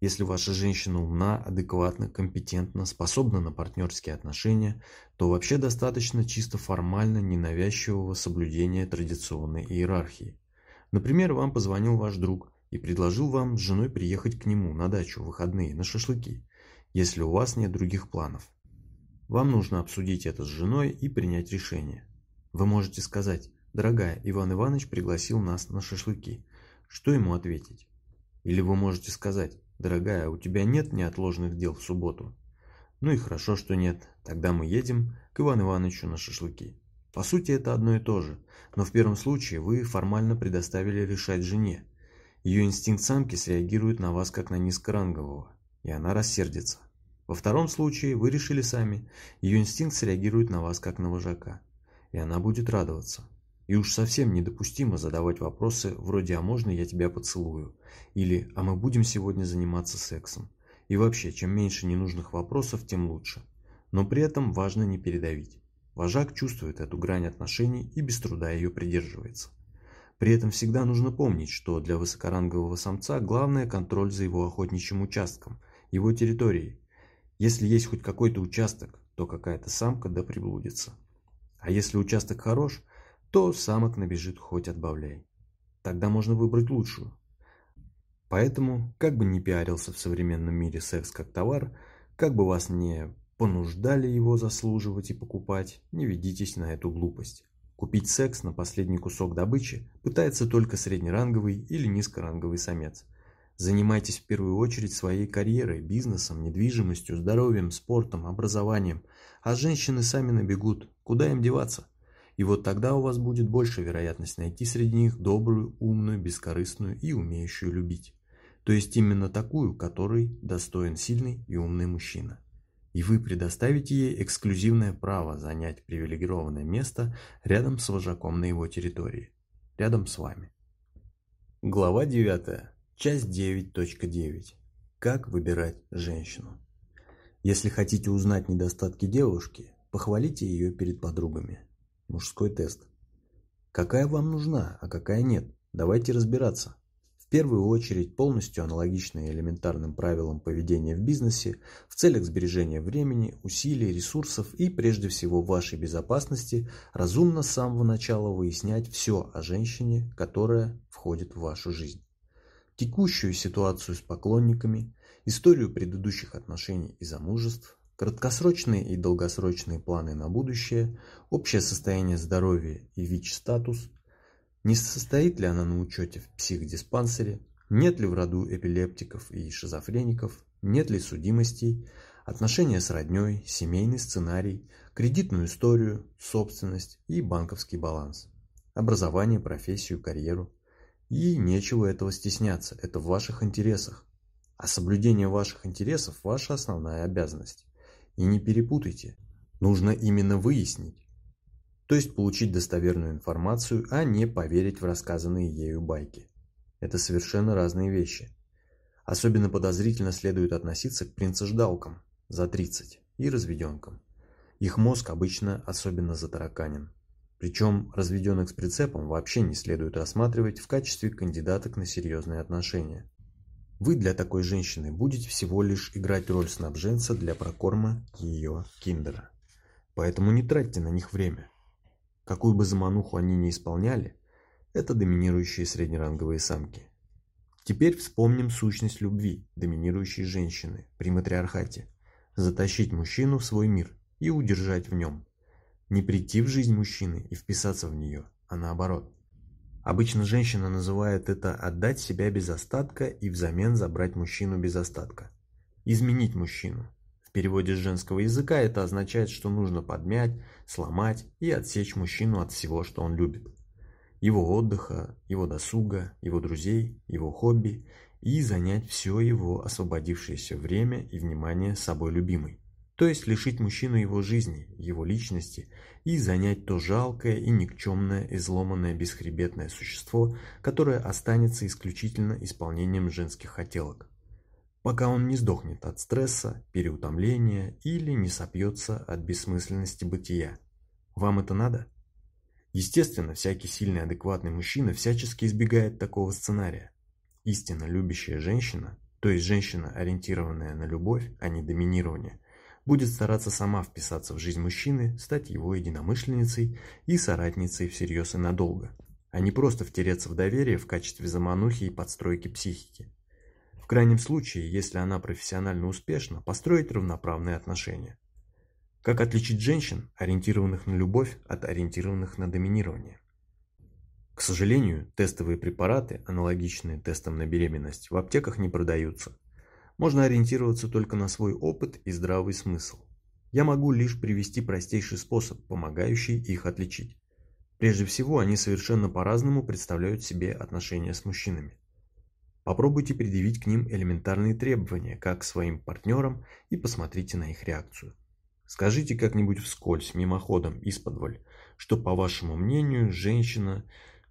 Если ваша женщина умна, адекватна, компетентна, способна на партнерские отношения, то вообще достаточно чисто формально ненавязчивого соблюдения традиционной иерархии. Например, вам позвонил ваш друг и предложил вам с женой приехать к нему на дачу в выходные на шашлыки, если у вас нет других планов. Вам нужно обсудить это с женой и принять решение. Вы можете сказать, дорогая, Иван Иванович пригласил нас на шашлыки. Что ему ответить? Или вы можете сказать, дорогая, у тебя нет неотложных дел в субботу? Ну и хорошо, что нет, тогда мы едем к Ивану Ивановичу на шашлыки. По сути это одно и то же, но в первом случае вы формально предоставили решать жене, ее инстинкт самки среагирует на вас как на низкорангового, и она рассердится. Во втором случае вы решили сами, ее инстинкт среагирует на вас как на вожака, и она будет радоваться. И уж совсем недопустимо задавать вопросы вроде «а можно я тебя поцелую?» или «а мы будем сегодня заниматься сексом?» И вообще, чем меньше ненужных вопросов, тем лучше. Но при этом важно не передавить. Вожак чувствует эту грань отношений и без труда ее придерживается. При этом всегда нужно помнить, что для высокорангового самца главное контроль за его охотничьим участком, его территорией. Если есть хоть какой-то участок, то какая-то самка да приблудится. А если участок хорош, то самок набежит хоть отбавляй. Тогда можно выбрать лучшую. Поэтому, как бы ни пиарился в современном мире секс как товар, как бы вас не понуждали его заслуживать и покупать, не ведитесь на эту глупость. Купить секс на последний кусок добычи пытается только среднеранговый или низкоранговый самец. Занимайтесь в первую очередь своей карьерой, бизнесом, недвижимостью, здоровьем, спортом, образованием, а женщины сами набегут, куда им деваться? И вот тогда у вас будет больше вероятность найти среди них добрую, умную, бескорыстную и умеющую любить. То есть именно такую, которой достоин сильный и умный мужчина и вы предоставите ей эксклюзивное право занять привилегированное место рядом с вожаком на его территории, рядом с вами. Глава 9. Часть 9.9. Как выбирать женщину. Если хотите узнать недостатки девушки, похвалите ее перед подругами. Мужской тест. Какая вам нужна, а какая нет? Давайте разбираться. В первую очередь полностью аналогичные элементарным правилам поведения в бизнесе в целях сбережения времени, усилий, ресурсов и прежде всего вашей безопасности разумно с самого начала выяснять все о женщине, которая входит в вашу жизнь. Текущую ситуацию с поклонниками, историю предыдущих отношений и замужеств, краткосрочные и долгосрочные планы на будущее, общее состояние здоровья и ВИЧ-статус, не состоит ли она на учете в психдиспансере, нет ли в роду эпилептиков и шизофреников, нет ли судимостей, отношения с родней, семейный сценарий, кредитную историю, собственность и банковский баланс, образование, профессию, карьеру. И нечего этого стесняться, это в ваших интересах. А соблюдение ваших интересов – ваша основная обязанность. И не перепутайте, нужно именно выяснить, то есть получить достоверную информацию, а не поверить в рассказанные ею байки. Это совершенно разные вещи. Особенно подозрительно следует относиться к принцеждалкам за 30 и разведенкам. Их мозг обычно особенно затараканен. Причем разведенных с прицепом вообще не следует рассматривать в качестве кандидаток на серьезные отношения. Вы для такой женщины будете всего лишь играть роль снабженца для прокорма ее киндера. Поэтому не тратьте на них время. Какую бы замануху они ни исполняли, это доминирующие среднеранговые самки. Теперь вспомним сущность любви, доминирующей женщины при матриархате. Затащить мужчину в свой мир и удержать в нем. Не прийти в жизнь мужчины и вписаться в нее, а наоборот. Обычно женщина называет это «отдать себя без остатка» и взамен забрать мужчину без остатка. Изменить мужчину. В переводе с женского языка это означает, что нужно подмять, сломать и отсечь мужчину от всего, что он любит. Его отдыха, его досуга, его друзей, его хобби и занять все его освободившееся время и внимание собой любимой то есть лишить мужчину его жизни, его личности и занять то жалкое и никчемное, изломанное бесхребетное существо, которое останется исключительно исполнением женских хотелок, пока он не сдохнет от стресса, переутомления или не сопьется от бессмысленности бытия. Вам это надо? Естественно, всякий сильный адекватный мужчина всячески избегает такого сценария. Истинно любящая женщина, то есть женщина, ориентированная на любовь, а не доминирование, будет стараться сама вписаться в жизнь мужчины, стать его единомышленницей и соратницей всерьез и надолго, а не просто втереться в доверие в качестве заманухи и подстройки психики. В крайнем случае, если она профессионально успешна, построить равноправные отношения. Как отличить женщин, ориентированных на любовь, от ориентированных на доминирование? К сожалению, тестовые препараты, аналогичные тестам на беременность, в аптеках не продаются можно ориентироваться только на свой опыт и здравый смысл. Я могу лишь привести простейший способ, помогающий их отличить. Прежде всего, они совершенно по-разному представляют себе отношения с мужчинами. Попробуйте предъявить к ним элементарные требования, как к своим партнерам, и посмотрите на их реакцию. Скажите как-нибудь вскользь, мимоходом, исподволь, что, по вашему мнению, женщина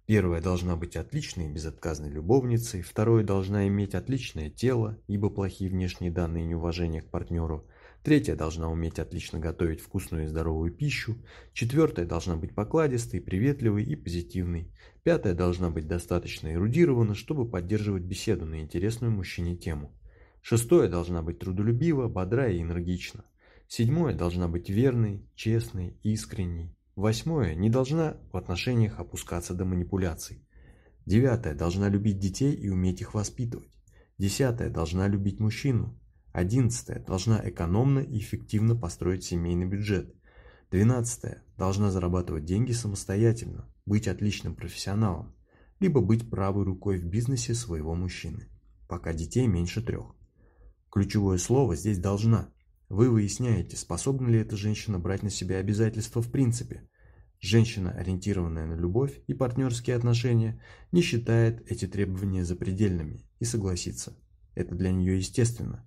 Первая должна быть отличной и безотказной любовницей, вторая должна иметь отличное тело, ибо плохие внешние данные и неуважение к партнеру, третья должна уметь отлично готовить вкусную и здоровую пищу, четвертая должна быть покладистой, приветливой и позитивной, пятая должна быть достаточно эрудирована, чтобы поддерживать беседу на интересную мужчине тему, шестое должна быть трудолюбива, бодра и энергична, седьмое должна быть верной, честной, искренней, Восьмое. Не должна в отношениях опускаться до манипуляций. Девятое. Должна любить детей и уметь их воспитывать. Десятое. Должна любить мужчину. Одиннадцатое. Должна экономно и эффективно построить семейный бюджет. Двенадцатое. Должна зарабатывать деньги самостоятельно, быть отличным профессионалом, либо быть правой рукой в бизнесе своего мужчины, пока детей меньше трех. Ключевое слово здесь «должна». Вы выясняете, способна ли эта женщина брать на себя обязательства в принципе. Женщина, ориентированная на любовь и партнерские отношения, не считает эти требования запредельными и согласится. Это для нее естественно.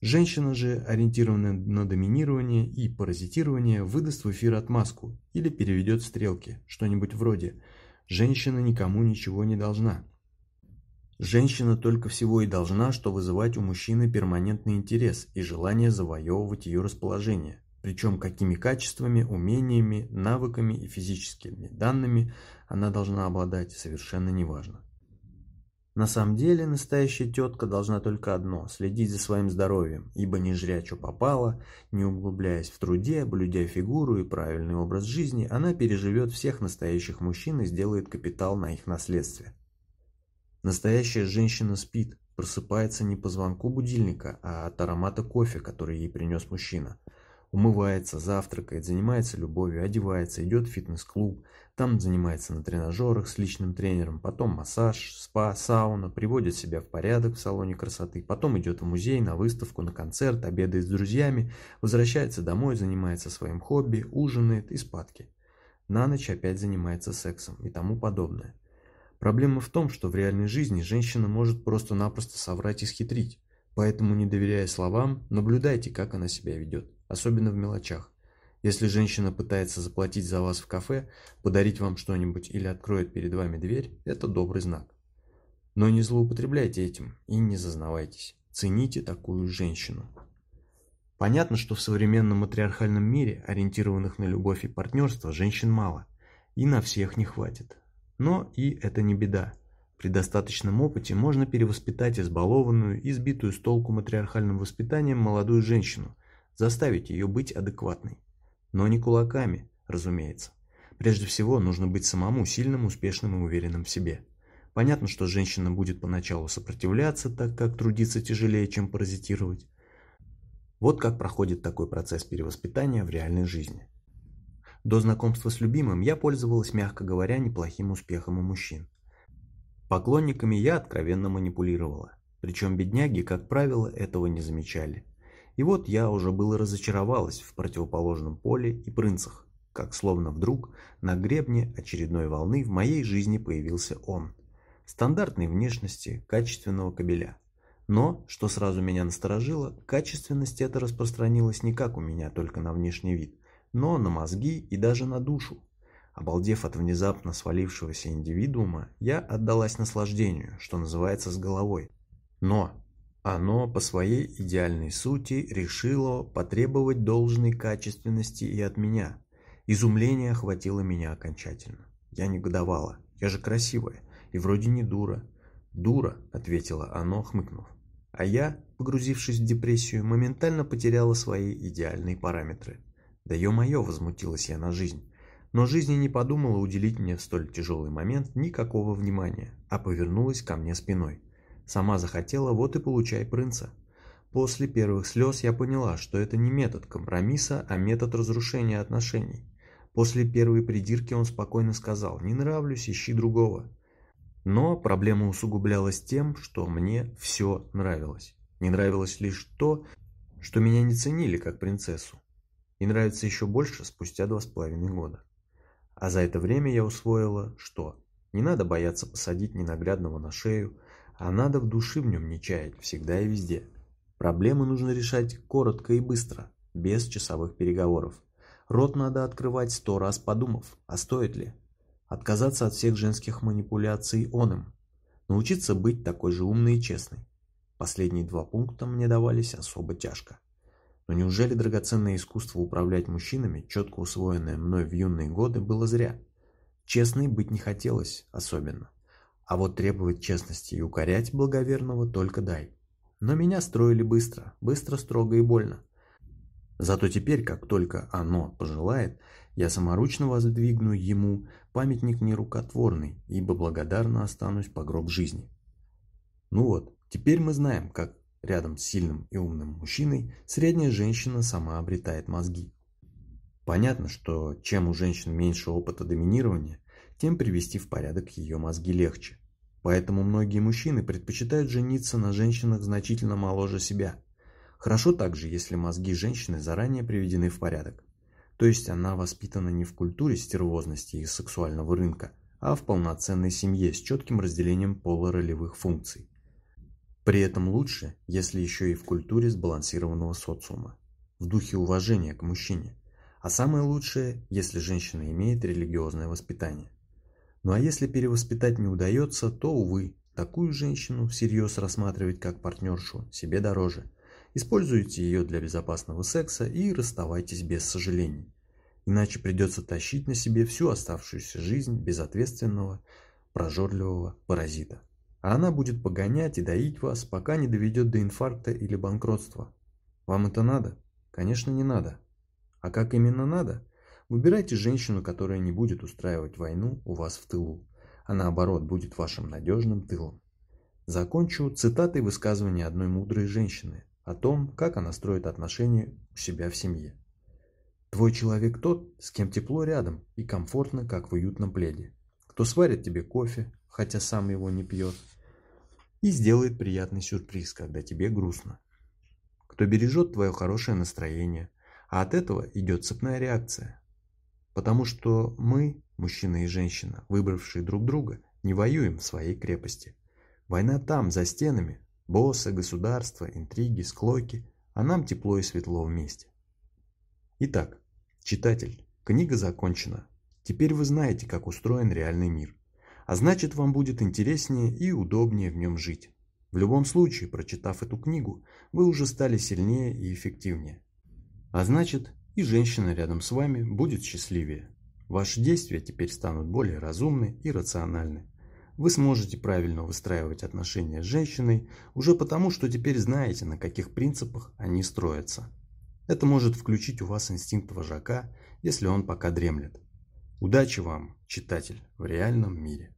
Женщина же, ориентированная на доминирование и паразитирование, выдаст в эфир отмазку или переведет стрелки, что-нибудь вроде «женщина никому ничего не должна», Женщина только всего и должна, что вызывать у мужчины перманентный интерес и желание завоевывать ее расположение, причем какими качествами, умениями, навыками и физическими данными она должна обладать, совершенно неважно. На самом деле, настоящая тетка должна только одно – следить за своим здоровьем, ибо не жря, что попало, не углубляясь в труде, блюдя фигуру и правильный образ жизни, она переживет всех настоящих мужчин и сделает капитал на их наследстве. Настоящая женщина спит, просыпается не по звонку будильника, а от аромата кофе, который ей принес мужчина. Умывается, завтракает, занимается любовью, одевается, идет в фитнес-клуб, там занимается на тренажерах с личным тренером, потом массаж, спа, сауна, приводит себя в порядок в салоне красоты, потом идет в музей, на выставку, на концерт, обедает с друзьями, возвращается домой, занимается своим хобби, ужинает и спадки. На ночь опять занимается сексом и тому подобное. Проблема в том, что в реальной жизни женщина может просто-напросто соврать и схитрить. Поэтому, не доверяя словам, наблюдайте, как она себя ведет, особенно в мелочах. Если женщина пытается заплатить за вас в кафе, подарить вам что-нибудь или откроет перед вами дверь, это добрый знак. Но не злоупотребляйте этим и не зазнавайтесь. Цените такую женщину. Понятно, что в современном матриархальном мире, ориентированных на любовь и партнерство, женщин мало, и на всех не хватит. Но и это не беда. При достаточном опыте можно перевоспитать избалованную, избитую с толку матриархальным воспитанием молодую женщину, заставить ее быть адекватной. Но не кулаками, разумеется. Прежде всего, нужно быть самому сильным, успешным и уверенным в себе. Понятно, что женщина будет поначалу сопротивляться, так как трудиться тяжелее, чем паразитировать. Вот как проходит такой процесс перевоспитания в реальной жизни. До знакомства с любимым я пользовалась, мягко говоря, неплохим успехом у мужчин. Поклонниками я откровенно манипулировала, причем бедняги, как правило, этого не замечали. И вот я уже было разочаровалась в противоположном поле и принцах, как словно вдруг на гребне очередной волны в моей жизни появился он. Стандартной внешности, качественного кабеля. Но, что сразу меня насторожило, качественность эта распространилась не как у меня только на внешний вид, но на мозги и даже на душу. Обалдев от внезапно свалившегося индивидуума, я отдалась наслаждению, что называется, с головой. Но оно по своей идеальной сути решило потребовать должной качественности и от меня. Изумление охватило меня окончательно. Я негодовала. Я же красивая. И вроде не дура. «Дура», — ответила оно, хмыкнув. А я, погрузившись в депрессию, моментально потеряла свои идеальные параметры. Да ё-моё, возмутилась я на жизнь. Но жизнь не подумала уделить мне в столь тяжелый момент никакого внимания, а повернулась ко мне спиной. Сама захотела, вот и получай принца. После первых слез я поняла, что это не метод компромисса, а метод разрушения отношений. После первой придирки он спокойно сказал «Не нравлюсь, ищи другого». Но проблема усугублялась тем, что мне все нравилось. Не нравилось лишь то, что меня не ценили как принцессу. И нравится еще больше спустя два с половиной года. А за это время я усвоила, что не надо бояться посадить ненаглядного на шею, а надо в души в нем не чаять всегда и везде. Проблемы нужно решать коротко и быстро, без часовых переговоров. Рот надо открывать сто раз подумав, а стоит ли. Отказаться от всех женских манипуляций он им. Научиться быть такой же умной и честной. Последние два пункта мне давались особо тяжко. Но неужели драгоценное искусство управлять мужчинами, четко усвоенное мной в юные годы, было зря? Честной быть не хотелось особенно. А вот требовать честности и укорять благоверного только дай. Но меня строили быстро, быстро, строго и больно. Зато теперь, как только оно пожелает, я саморучно воздвигну ему памятник нерукотворный, ибо благодарно останусь по гроб жизни. Ну вот, теперь мы знаем, как Рядом с сильным и умным мужчиной средняя женщина сама обретает мозги. Понятно, что чем у женщин меньше опыта доминирования, тем привести в порядок ее мозги легче. Поэтому многие мужчины предпочитают жениться на женщинах значительно моложе себя. Хорошо также, если мозги женщины заранее приведены в порядок. То есть она воспитана не в культуре стервозности и сексуального рынка, а в полноценной семье с четким разделением полуролевых функций. При этом лучше, если еще и в культуре сбалансированного социума, в духе уважения к мужчине. А самое лучшее, если женщина имеет религиозное воспитание. Ну а если перевоспитать не удается, то, увы, такую женщину всерьез рассматривать как партнершу себе дороже. Используйте ее для безопасного секса и расставайтесь без сожалений. Иначе придется тащить на себе всю оставшуюся жизнь безответственного, прожорливого паразита а она будет погонять и доить вас, пока не доведет до инфаркта или банкротства. Вам это надо? Конечно, не надо. А как именно надо? Выбирайте женщину, которая не будет устраивать войну у вас в тылу, а наоборот будет вашим надежным тылом. Закончу цитатой высказывания одной мудрой женщины о том, как она строит отношения у себя в семье. Твой человек тот, с кем тепло рядом и комфортно, как в уютном пледе. Кто сварит тебе кофе, хотя сам его не пьет, и сделает приятный сюрприз, когда тебе грустно. Кто бережет твое хорошее настроение, а от этого идет цепная реакция. Потому что мы, мужчина и женщина, выбравшие друг друга, Не воюем в своей крепости. Война там, за стенами. Боссы, государства, интриги, склоки. А нам тепло и светло вместе. Итак, читатель, книга закончена. Теперь вы знаете, как устроен реальный мир. А значит, вам будет интереснее и удобнее в нем жить. В любом случае, прочитав эту книгу, вы уже стали сильнее и эффективнее. А значит, и женщина рядом с вами будет счастливее. Ваши действия теперь станут более разумны и рациональны. Вы сможете правильно выстраивать отношения с женщиной уже потому, что теперь знаете, на каких принципах они строятся. Это может включить у вас инстинкт вожака, если он пока дремлет. Удачи вам, читатель, в реальном мире.